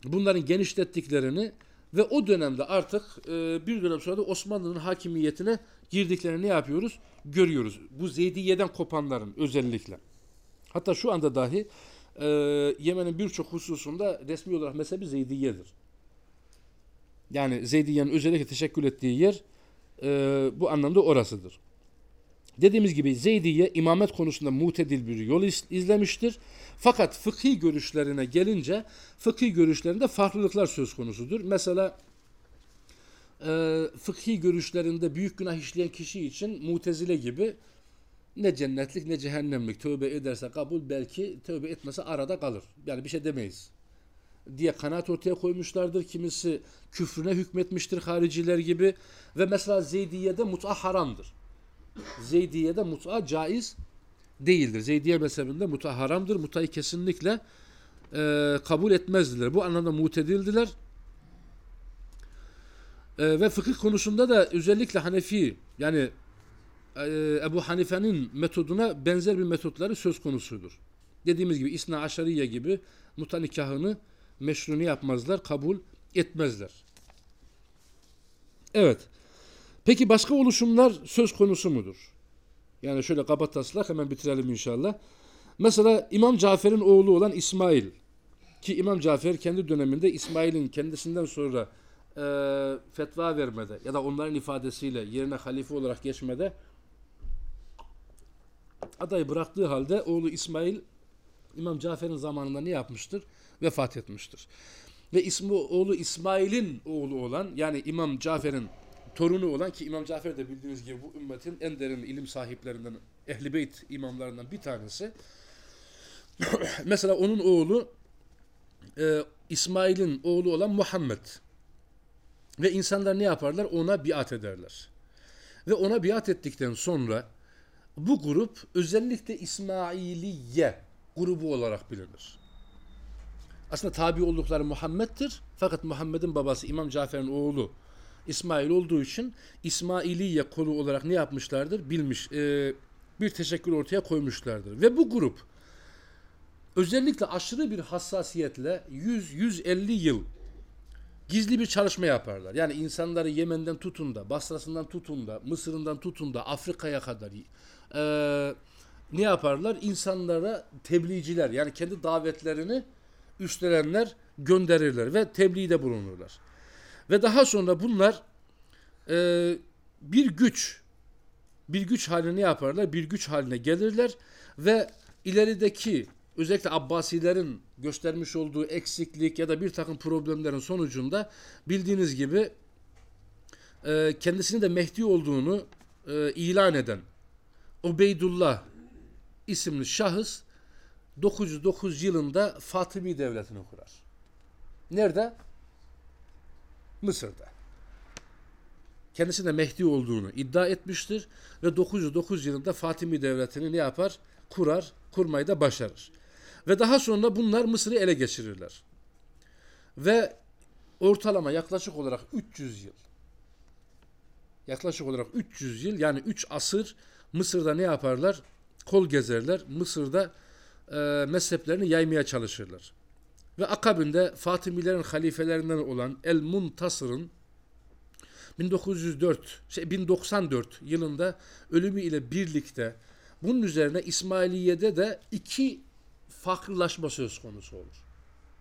bunların genişlettiklerini ve o dönemde artık e, bir dönem sonra da Osmanlı'nın hakimiyetine girdiklerini ne yapıyoruz? Görüyoruz. Bu Zeydiye'den kopanların özellikle. Hatta şu anda dahi e, Yemen'in birçok hususunda resmi olarak mezhebi Zeydiye'dir. Yani Zeydiye'nin özellikle teşekkül ettiği yer e, bu anlamda orasıdır. Dediğimiz gibi Zeydiye imamet konusunda mutedil bir yol iz, izlemiştir. Fakat fıkhi görüşlerine gelince fıkhi görüşlerinde farklılıklar söz konusudur. Mesela e, fıkhi görüşlerinde büyük günah işleyen kişi için mutezile gibi ne cennetlik ne cehennemlik tövbe ederse kabul belki tövbe etmese arada kalır. Yani bir şey demeyiz diye kanaat ortaya koymuşlardır. Kimisi küfrüne hükmetmiştir hariciler gibi ve mesela Zeydiye'de mut'a haramdır. Zeydiye'de mut'a caiz değildir. Zeydiye mezhebinde mut'a haramdır. Mut'a'yı kesinlikle e, kabul etmezdiler. Bu anlamda mutedildiler. E, ve fıkıh konusunda da özellikle Hanefi yani e, Ebu Hanife'nin metoduna benzer bir metotları söz konusudur. Dediğimiz gibi İsna Aşariye gibi muta nikahını meşrunu yapmazlar, kabul etmezler. Evet. Peki başka oluşumlar söz konusu mudur? Yani şöyle kaba taslak hemen bitirelim inşallah. Mesela İmam Cafer'in oğlu olan İsmail ki İmam Cafer kendi döneminde İsmail'in kendisinden sonra e, fetva vermede ya da onların ifadesiyle yerine halife olarak geçmede adayı bıraktığı halde oğlu İsmail İmam Cafer'in zamanında ne yapmıştır? Vefat etmiştir. Ve ismi oğlu İsmail'in oğlu olan yani İmam Cafer'in torunu olan ki İmam Cafer de bildiğiniz gibi bu ümmetin en derin ilim sahiplerinden Ehli Beyt imamlarından bir tanesi. [CLEARS THROAT] Mesela onun oğlu e, İsmail'in oğlu olan Muhammed. Ve insanlar ne yaparlar? Ona biat ederler. Ve ona biat ettikten sonra bu grup özellikle İsmailiye grubu olarak bilinir. Aslında tabi oldukları Muhammed'dir. Fakat Muhammed'in babası İmam Cafer'in oğlu İsmail olduğu için İsmailiye kolu olarak ne yapmışlardır? Bilmiş, e, bir teşekkür ortaya koymuşlardır. Ve bu grup özellikle aşırı bir hassasiyetle 100-150 yıl gizli bir çalışma yaparlar. Yani insanları Yemen'den tutun da, Basra'sından tutun da, Mısır'ından tutun da, Afrika'ya kadar e, ne yaparlar? İnsanlara tebliğciler yani kendi davetlerini üstlenenler gönderirler ve tebliğde bulunurlar. Ve daha sonra bunlar e, bir güç bir güç haline yaparlar? Bir güç haline gelirler ve ilerideki özellikle Abbasilerin göstermiş olduğu eksiklik ya da bir takım problemlerin sonucunda bildiğiniz gibi e, kendisinin de Mehdi olduğunu e, ilan eden Ubeydullah isimli şahıs 909 yılında Fatımi devletini kurar. Nerede? Mısır'da. Kendisi de Mehdi olduğunu iddia etmiştir ve 909 yılında Fatimi devletini ne yapar? Kurar, kurmayı da başarır. Ve daha sonra bunlar Mısır'ı ele geçirirler. Ve ortalama yaklaşık olarak 300 yıl yaklaşık olarak 300 yıl yani 3 asır Mısır'da ne yaparlar? Kol gezerler. Mısır'da e, mezheplerini yaymaya çalışırlar. Ve akabinde Fatimilerin halifelerinden olan El Muntasır'ın 1904 şey 1094 yılında ölümü ile birlikte bunun üzerine İsmailiye'de de iki farklılaşma söz konusu olur.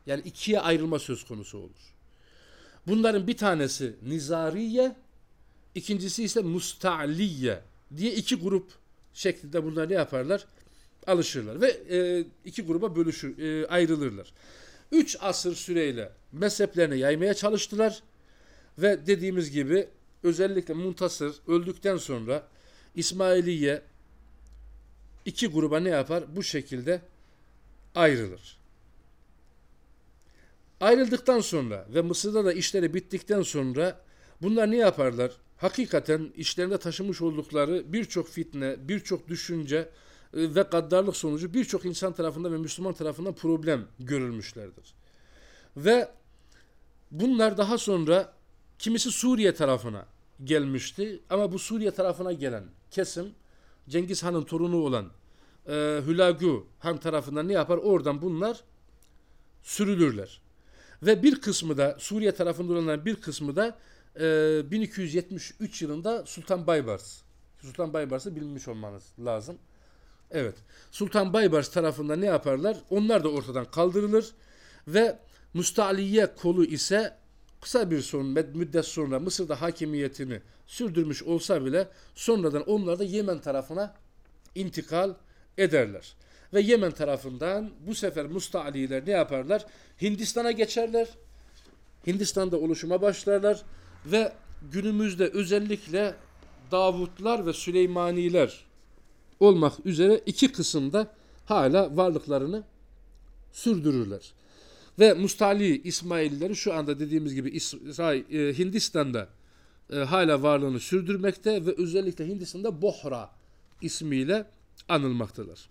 Yani ikiye ayrılma söz konusu olur. Bunların bir tanesi Nizariye, ikincisi ise Musta'liye diye iki grup şeklinde bunlar ne yaparlar? Alışırlar ve e, iki gruba bölüşür, e, ayrılırlar. Üç asır süreyle mezheplerini yaymaya çalıştılar ve dediğimiz gibi özellikle Muntasır öldükten sonra İsmailiye iki gruba ne yapar? Bu şekilde ayrılır. Ayrıldıktan sonra ve Mısır'da da işleri bittikten sonra bunlar ne yaparlar? Hakikaten işlerinde taşımış oldukları birçok fitne, birçok düşünce ve gaddarlık sonucu birçok insan tarafından ve Müslüman tarafından problem görülmüşlerdir. Ve bunlar daha sonra kimisi Suriye tarafına gelmişti ama bu Suriye tarafına gelen kesim Cengiz Han'ın torunu olan e, Hülagü Han tarafından ne yapar? Oradan bunlar sürülürler. Ve bir kısmı da Suriye tarafında olanların bir kısmı da e, 1273 yılında Sultan Baybars. Sultan Baybars'ı bilmiş olmanız lazım. Evet. Sultan Baybars tarafından ne yaparlar? Onlar da ortadan kaldırılır ve Mustaliye kolu ise kısa bir son müddet sonra Mısır'da hakimiyetini sürdürmüş olsa bile sonradan onlar da Yemen tarafına intikal ederler. Ve Yemen tarafından bu sefer Musta'liler ne yaparlar? Hindistan'a geçerler. Hindistan'da oluşuma başlarlar ve günümüzde özellikle Davutlar ve Süleymaniler olmak üzere iki kısımda hala varlıklarını sürdürürler. Ve Mustali İsmaillileri şu anda dediğimiz gibi İsrail, e, Hindistan'da e, hala varlığını sürdürmekte ve özellikle Hindistan'da Bohra ismiyle anılmaktadır.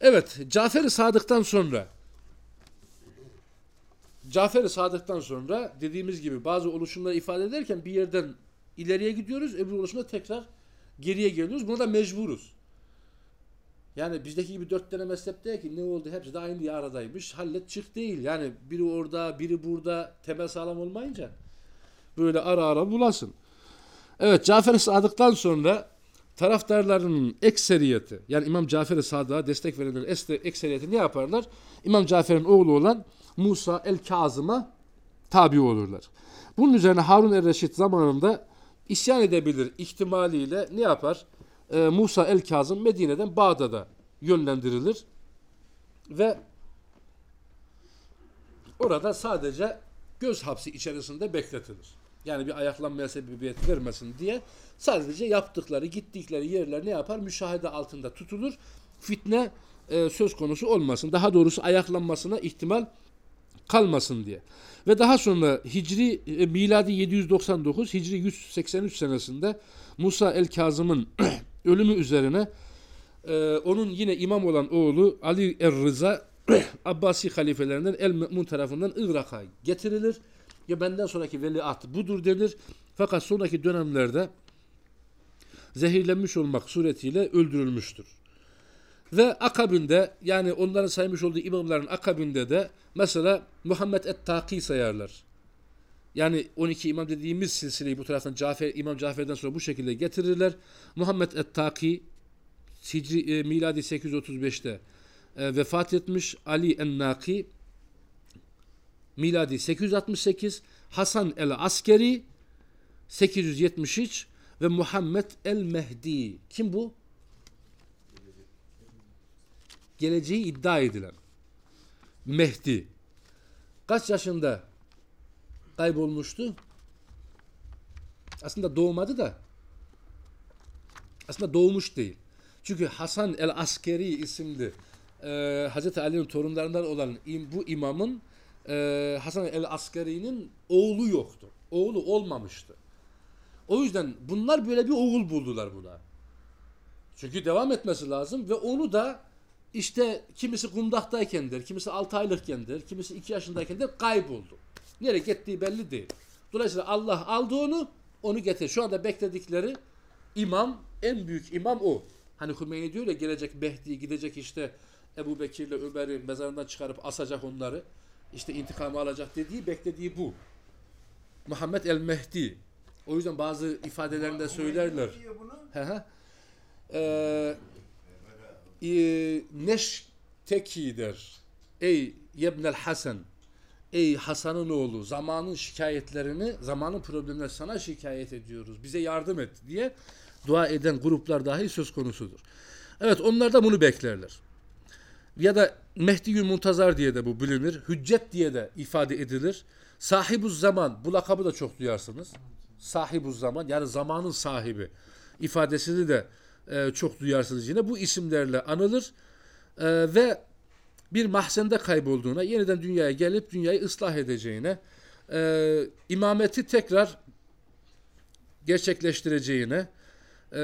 Evet, Cafer-i Sadık'tan sonra Cafer-i Sadık'tan sonra dediğimiz gibi bazı oluşumları ifade ederken bir yerden ileriye gidiyoruz, öbür oluşumda tekrar geriye geliyoruz. Buna da mecburuz. Yani bizdeki gibi dört tane mezhep değil ki ne oldu hepsi de aynı aradaymış. Hallet çık değil. Yani biri orada biri burada temel sağlam olmayınca böyle ara ara bulasın. Evet Cafer-i Sadık'tan sonra taraftarlarının ekseriyeti yani İmam Cafer-i Sadık'a destek verenlerin ekseriyeti ne yaparlar? İmam Cafer'in oğlu olan Musa el-Kazım'a tabi olurlar. Bunun üzerine Harun el-Reşit zamanında isyan edebilir ihtimaliyle ne yapar? Ee, Musa el-Kazım Medine'den Bağdat'a yönlendirilir ve orada sadece göz hapsi içerisinde bekletilir. Yani bir ayaklanmaya sebebiyet vermesin diye sadece yaptıkları, gittikleri yerler ne yapar? Müşahede altında tutulur. Fitne e, söz konusu olmasın. Daha doğrusu ayaklanmasına ihtimal kalmasın diye. Ve daha sonra Hicri e, miladi 799 Hicri 183 senesinde Musa el Kazım'ın [CLEARS THROAT] ölümü üzerine e, onun yine imam olan oğlu Ali er-Rıza [CLEARS THROAT] Abbasi halifelerinden El-Me'mun tarafından Irak'a getirilir. Ya benden sonraki veliaht budur denir. Fakat sonraki dönemlerde zehirlenmiş olmak suretiyle öldürülmüştür. Ve akabinde yani onların saymış olduğu imamların akabinde de mesela Muhammed et-Taki sayarlar. Yani 12 imam dediğimiz silsileyi bu taraftan Cafer, İmam Cafer'den sonra bu şekilde getirirler. Muhammed et-Taki Hicri, e, miladi 835'te e, vefat etmiş. Ali en-Naki miladi 868, Hasan el-Askeri 873 ve Muhammed el-Mehdi. Kim bu? Geleceği iddia edilen. Mehdi. Kaç yaşında kaybolmuştu? Aslında doğmadı da. Aslında doğmuş değil. Çünkü Hasan el-Askeri isimli e, Hazreti Ali'nin torunlarından olan im- bu imamın e, Hasan el-Askeri'nin oğlu yoktu. Oğlu olmamıştı. O yüzden bunlar böyle bir oğul buldular buna. Çünkü devam etmesi lazım ve onu da işte kimisi kundaktayken der, kimisi 6 aylıkken der, kimisi 2 yaşındayken der kayboldu. Nereye gittiği belli değil. Dolayısıyla Allah aldı onu, onu getir. Şu anda bekledikleri imam, en büyük imam o. Hani Hümeyni diyor ya gelecek Mehdi gidecek işte Ebu Bekir'le Ömer'i mezarından çıkarıp asacak onları. İşte intikamı alacak dediği beklediği bu. Muhammed el Mehdi. O yüzden bazı ifadelerinde söylerler. Hı hı. Ee, e, neşteki der. Ey Yebnel Hasan. Ey Hasan'ın oğlu zamanın şikayetlerini, zamanın problemlerini sana şikayet ediyoruz. Bize yardım et diye dua eden gruplar dahi söz konusudur. Evet onlar da bunu beklerler. Ya da Mehdi Muntazar diye de bu bilinir. Hüccet diye de ifade edilir. Sahibuz zaman bu lakabı da çok duyarsınız. Sahibuz zaman yani zamanın sahibi ifadesini de e, çok duyarsınız yine. Bu isimlerle anılır E, ve bir mahzende kaybolduğuna, yeniden dünyaya gelip dünyayı ıslah edeceğine, e, imameti tekrar gerçekleştireceğine e,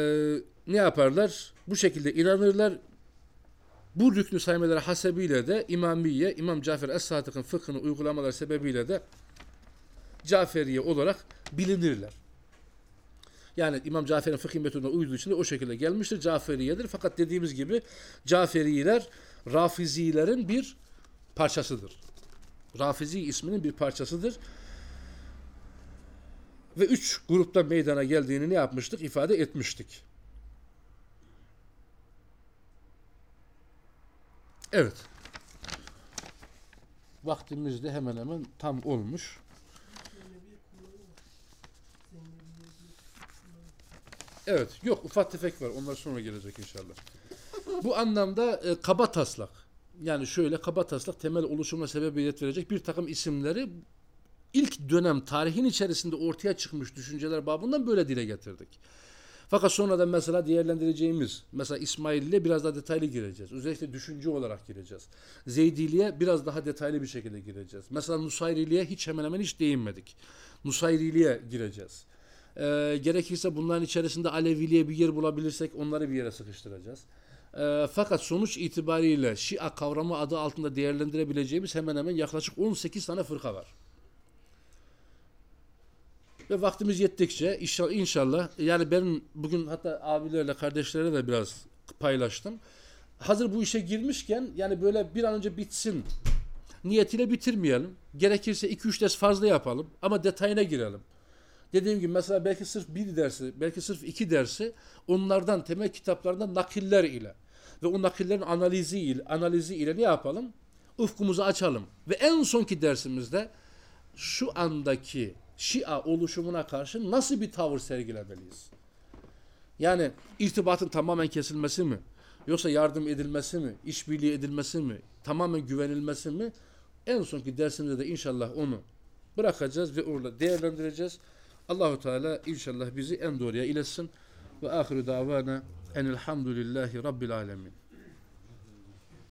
ne yaparlar? Bu şekilde inanırlar. Bu rüknü saymeleri hasebiyle de İmamiye, İmam Cafer Es-Sadık'ın fıkhını uygulamaları sebebiyle de Caferiye olarak bilinirler. Yani İmam Cafer'in fıkıh metoduna uyduğu için de o şekilde gelmiştir. Caferiyedir. Fakat dediğimiz gibi Caferiler Rafizilerin bir parçasıdır. Rafizi isminin bir parçasıdır. Ve üç grupta meydana geldiğini ne yapmıştık? ifade etmiştik. Evet. Vaktimiz de hemen hemen tam olmuş. Evet, yok ufak tefek var. Onlar sonra gelecek inşallah. Bu anlamda e, kaba taslak. Yani şöyle kaba taslak temel oluşumuna sebebiyet verecek bir takım isimleri ilk dönem tarihin içerisinde ortaya çıkmış düşünceler babından böyle dile getirdik. Fakat sonradan mesela değerlendireceğimiz mesela İsmail'le biraz daha detaylı gireceğiz. Özellikle düşünce olarak gireceğiz. Zeydiliğe biraz daha detaylı bir şekilde gireceğiz. Mesela Nusayriliğe hiç hemen hemen hiç değinmedik. Nusayriliğe gireceğiz. Ee, gerekirse bunların içerisinde Aleviliğe bir yer bulabilirsek onları bir yere sıkıştıracağız. Ee, fakat sonuç itibariyle Şia kavramı adı altında değerlendirebileceğimiz hemen hemen yaklaşık 18 tane fırka var. Ve vaktimiz yettikçe inşallah, inşallah yani ben bugün hatta abilerle kardeşlerle de biraz paylaştım. Hazır bu işe girmişken yani böyle bir an önce bitsin niyetiyle bitirmeyelim. Gerekirse 2-3 ders fazla yapalım ama detayına girelim. Dediğim gibi mesela belki sırf bir dersi, belki sırf iki dersi onlardan temel kitaplardan nakiller ile ve o nakillerin analizi ile, analizi ile ne yapalım? Ufkumuzu açalım. Ve en sonki dersimizde şu andaki Şia oluşumuna karşı nasıl bir tavır sergilemeliyiz? Yani irtibatın tamamen kesilmesi mi? Yoksa yardım edilmesi mi? İşbirliği edilmesi mi? Tamamen güvenilmesi mi? En sonki dersimizde de inşallah onu bırakacağız ve orada değerlendireceğiz. Allahu Teala inşallah bizi en doğruya iletsin. Ve ahiru davana enelhamdülillahi rabbil alemin.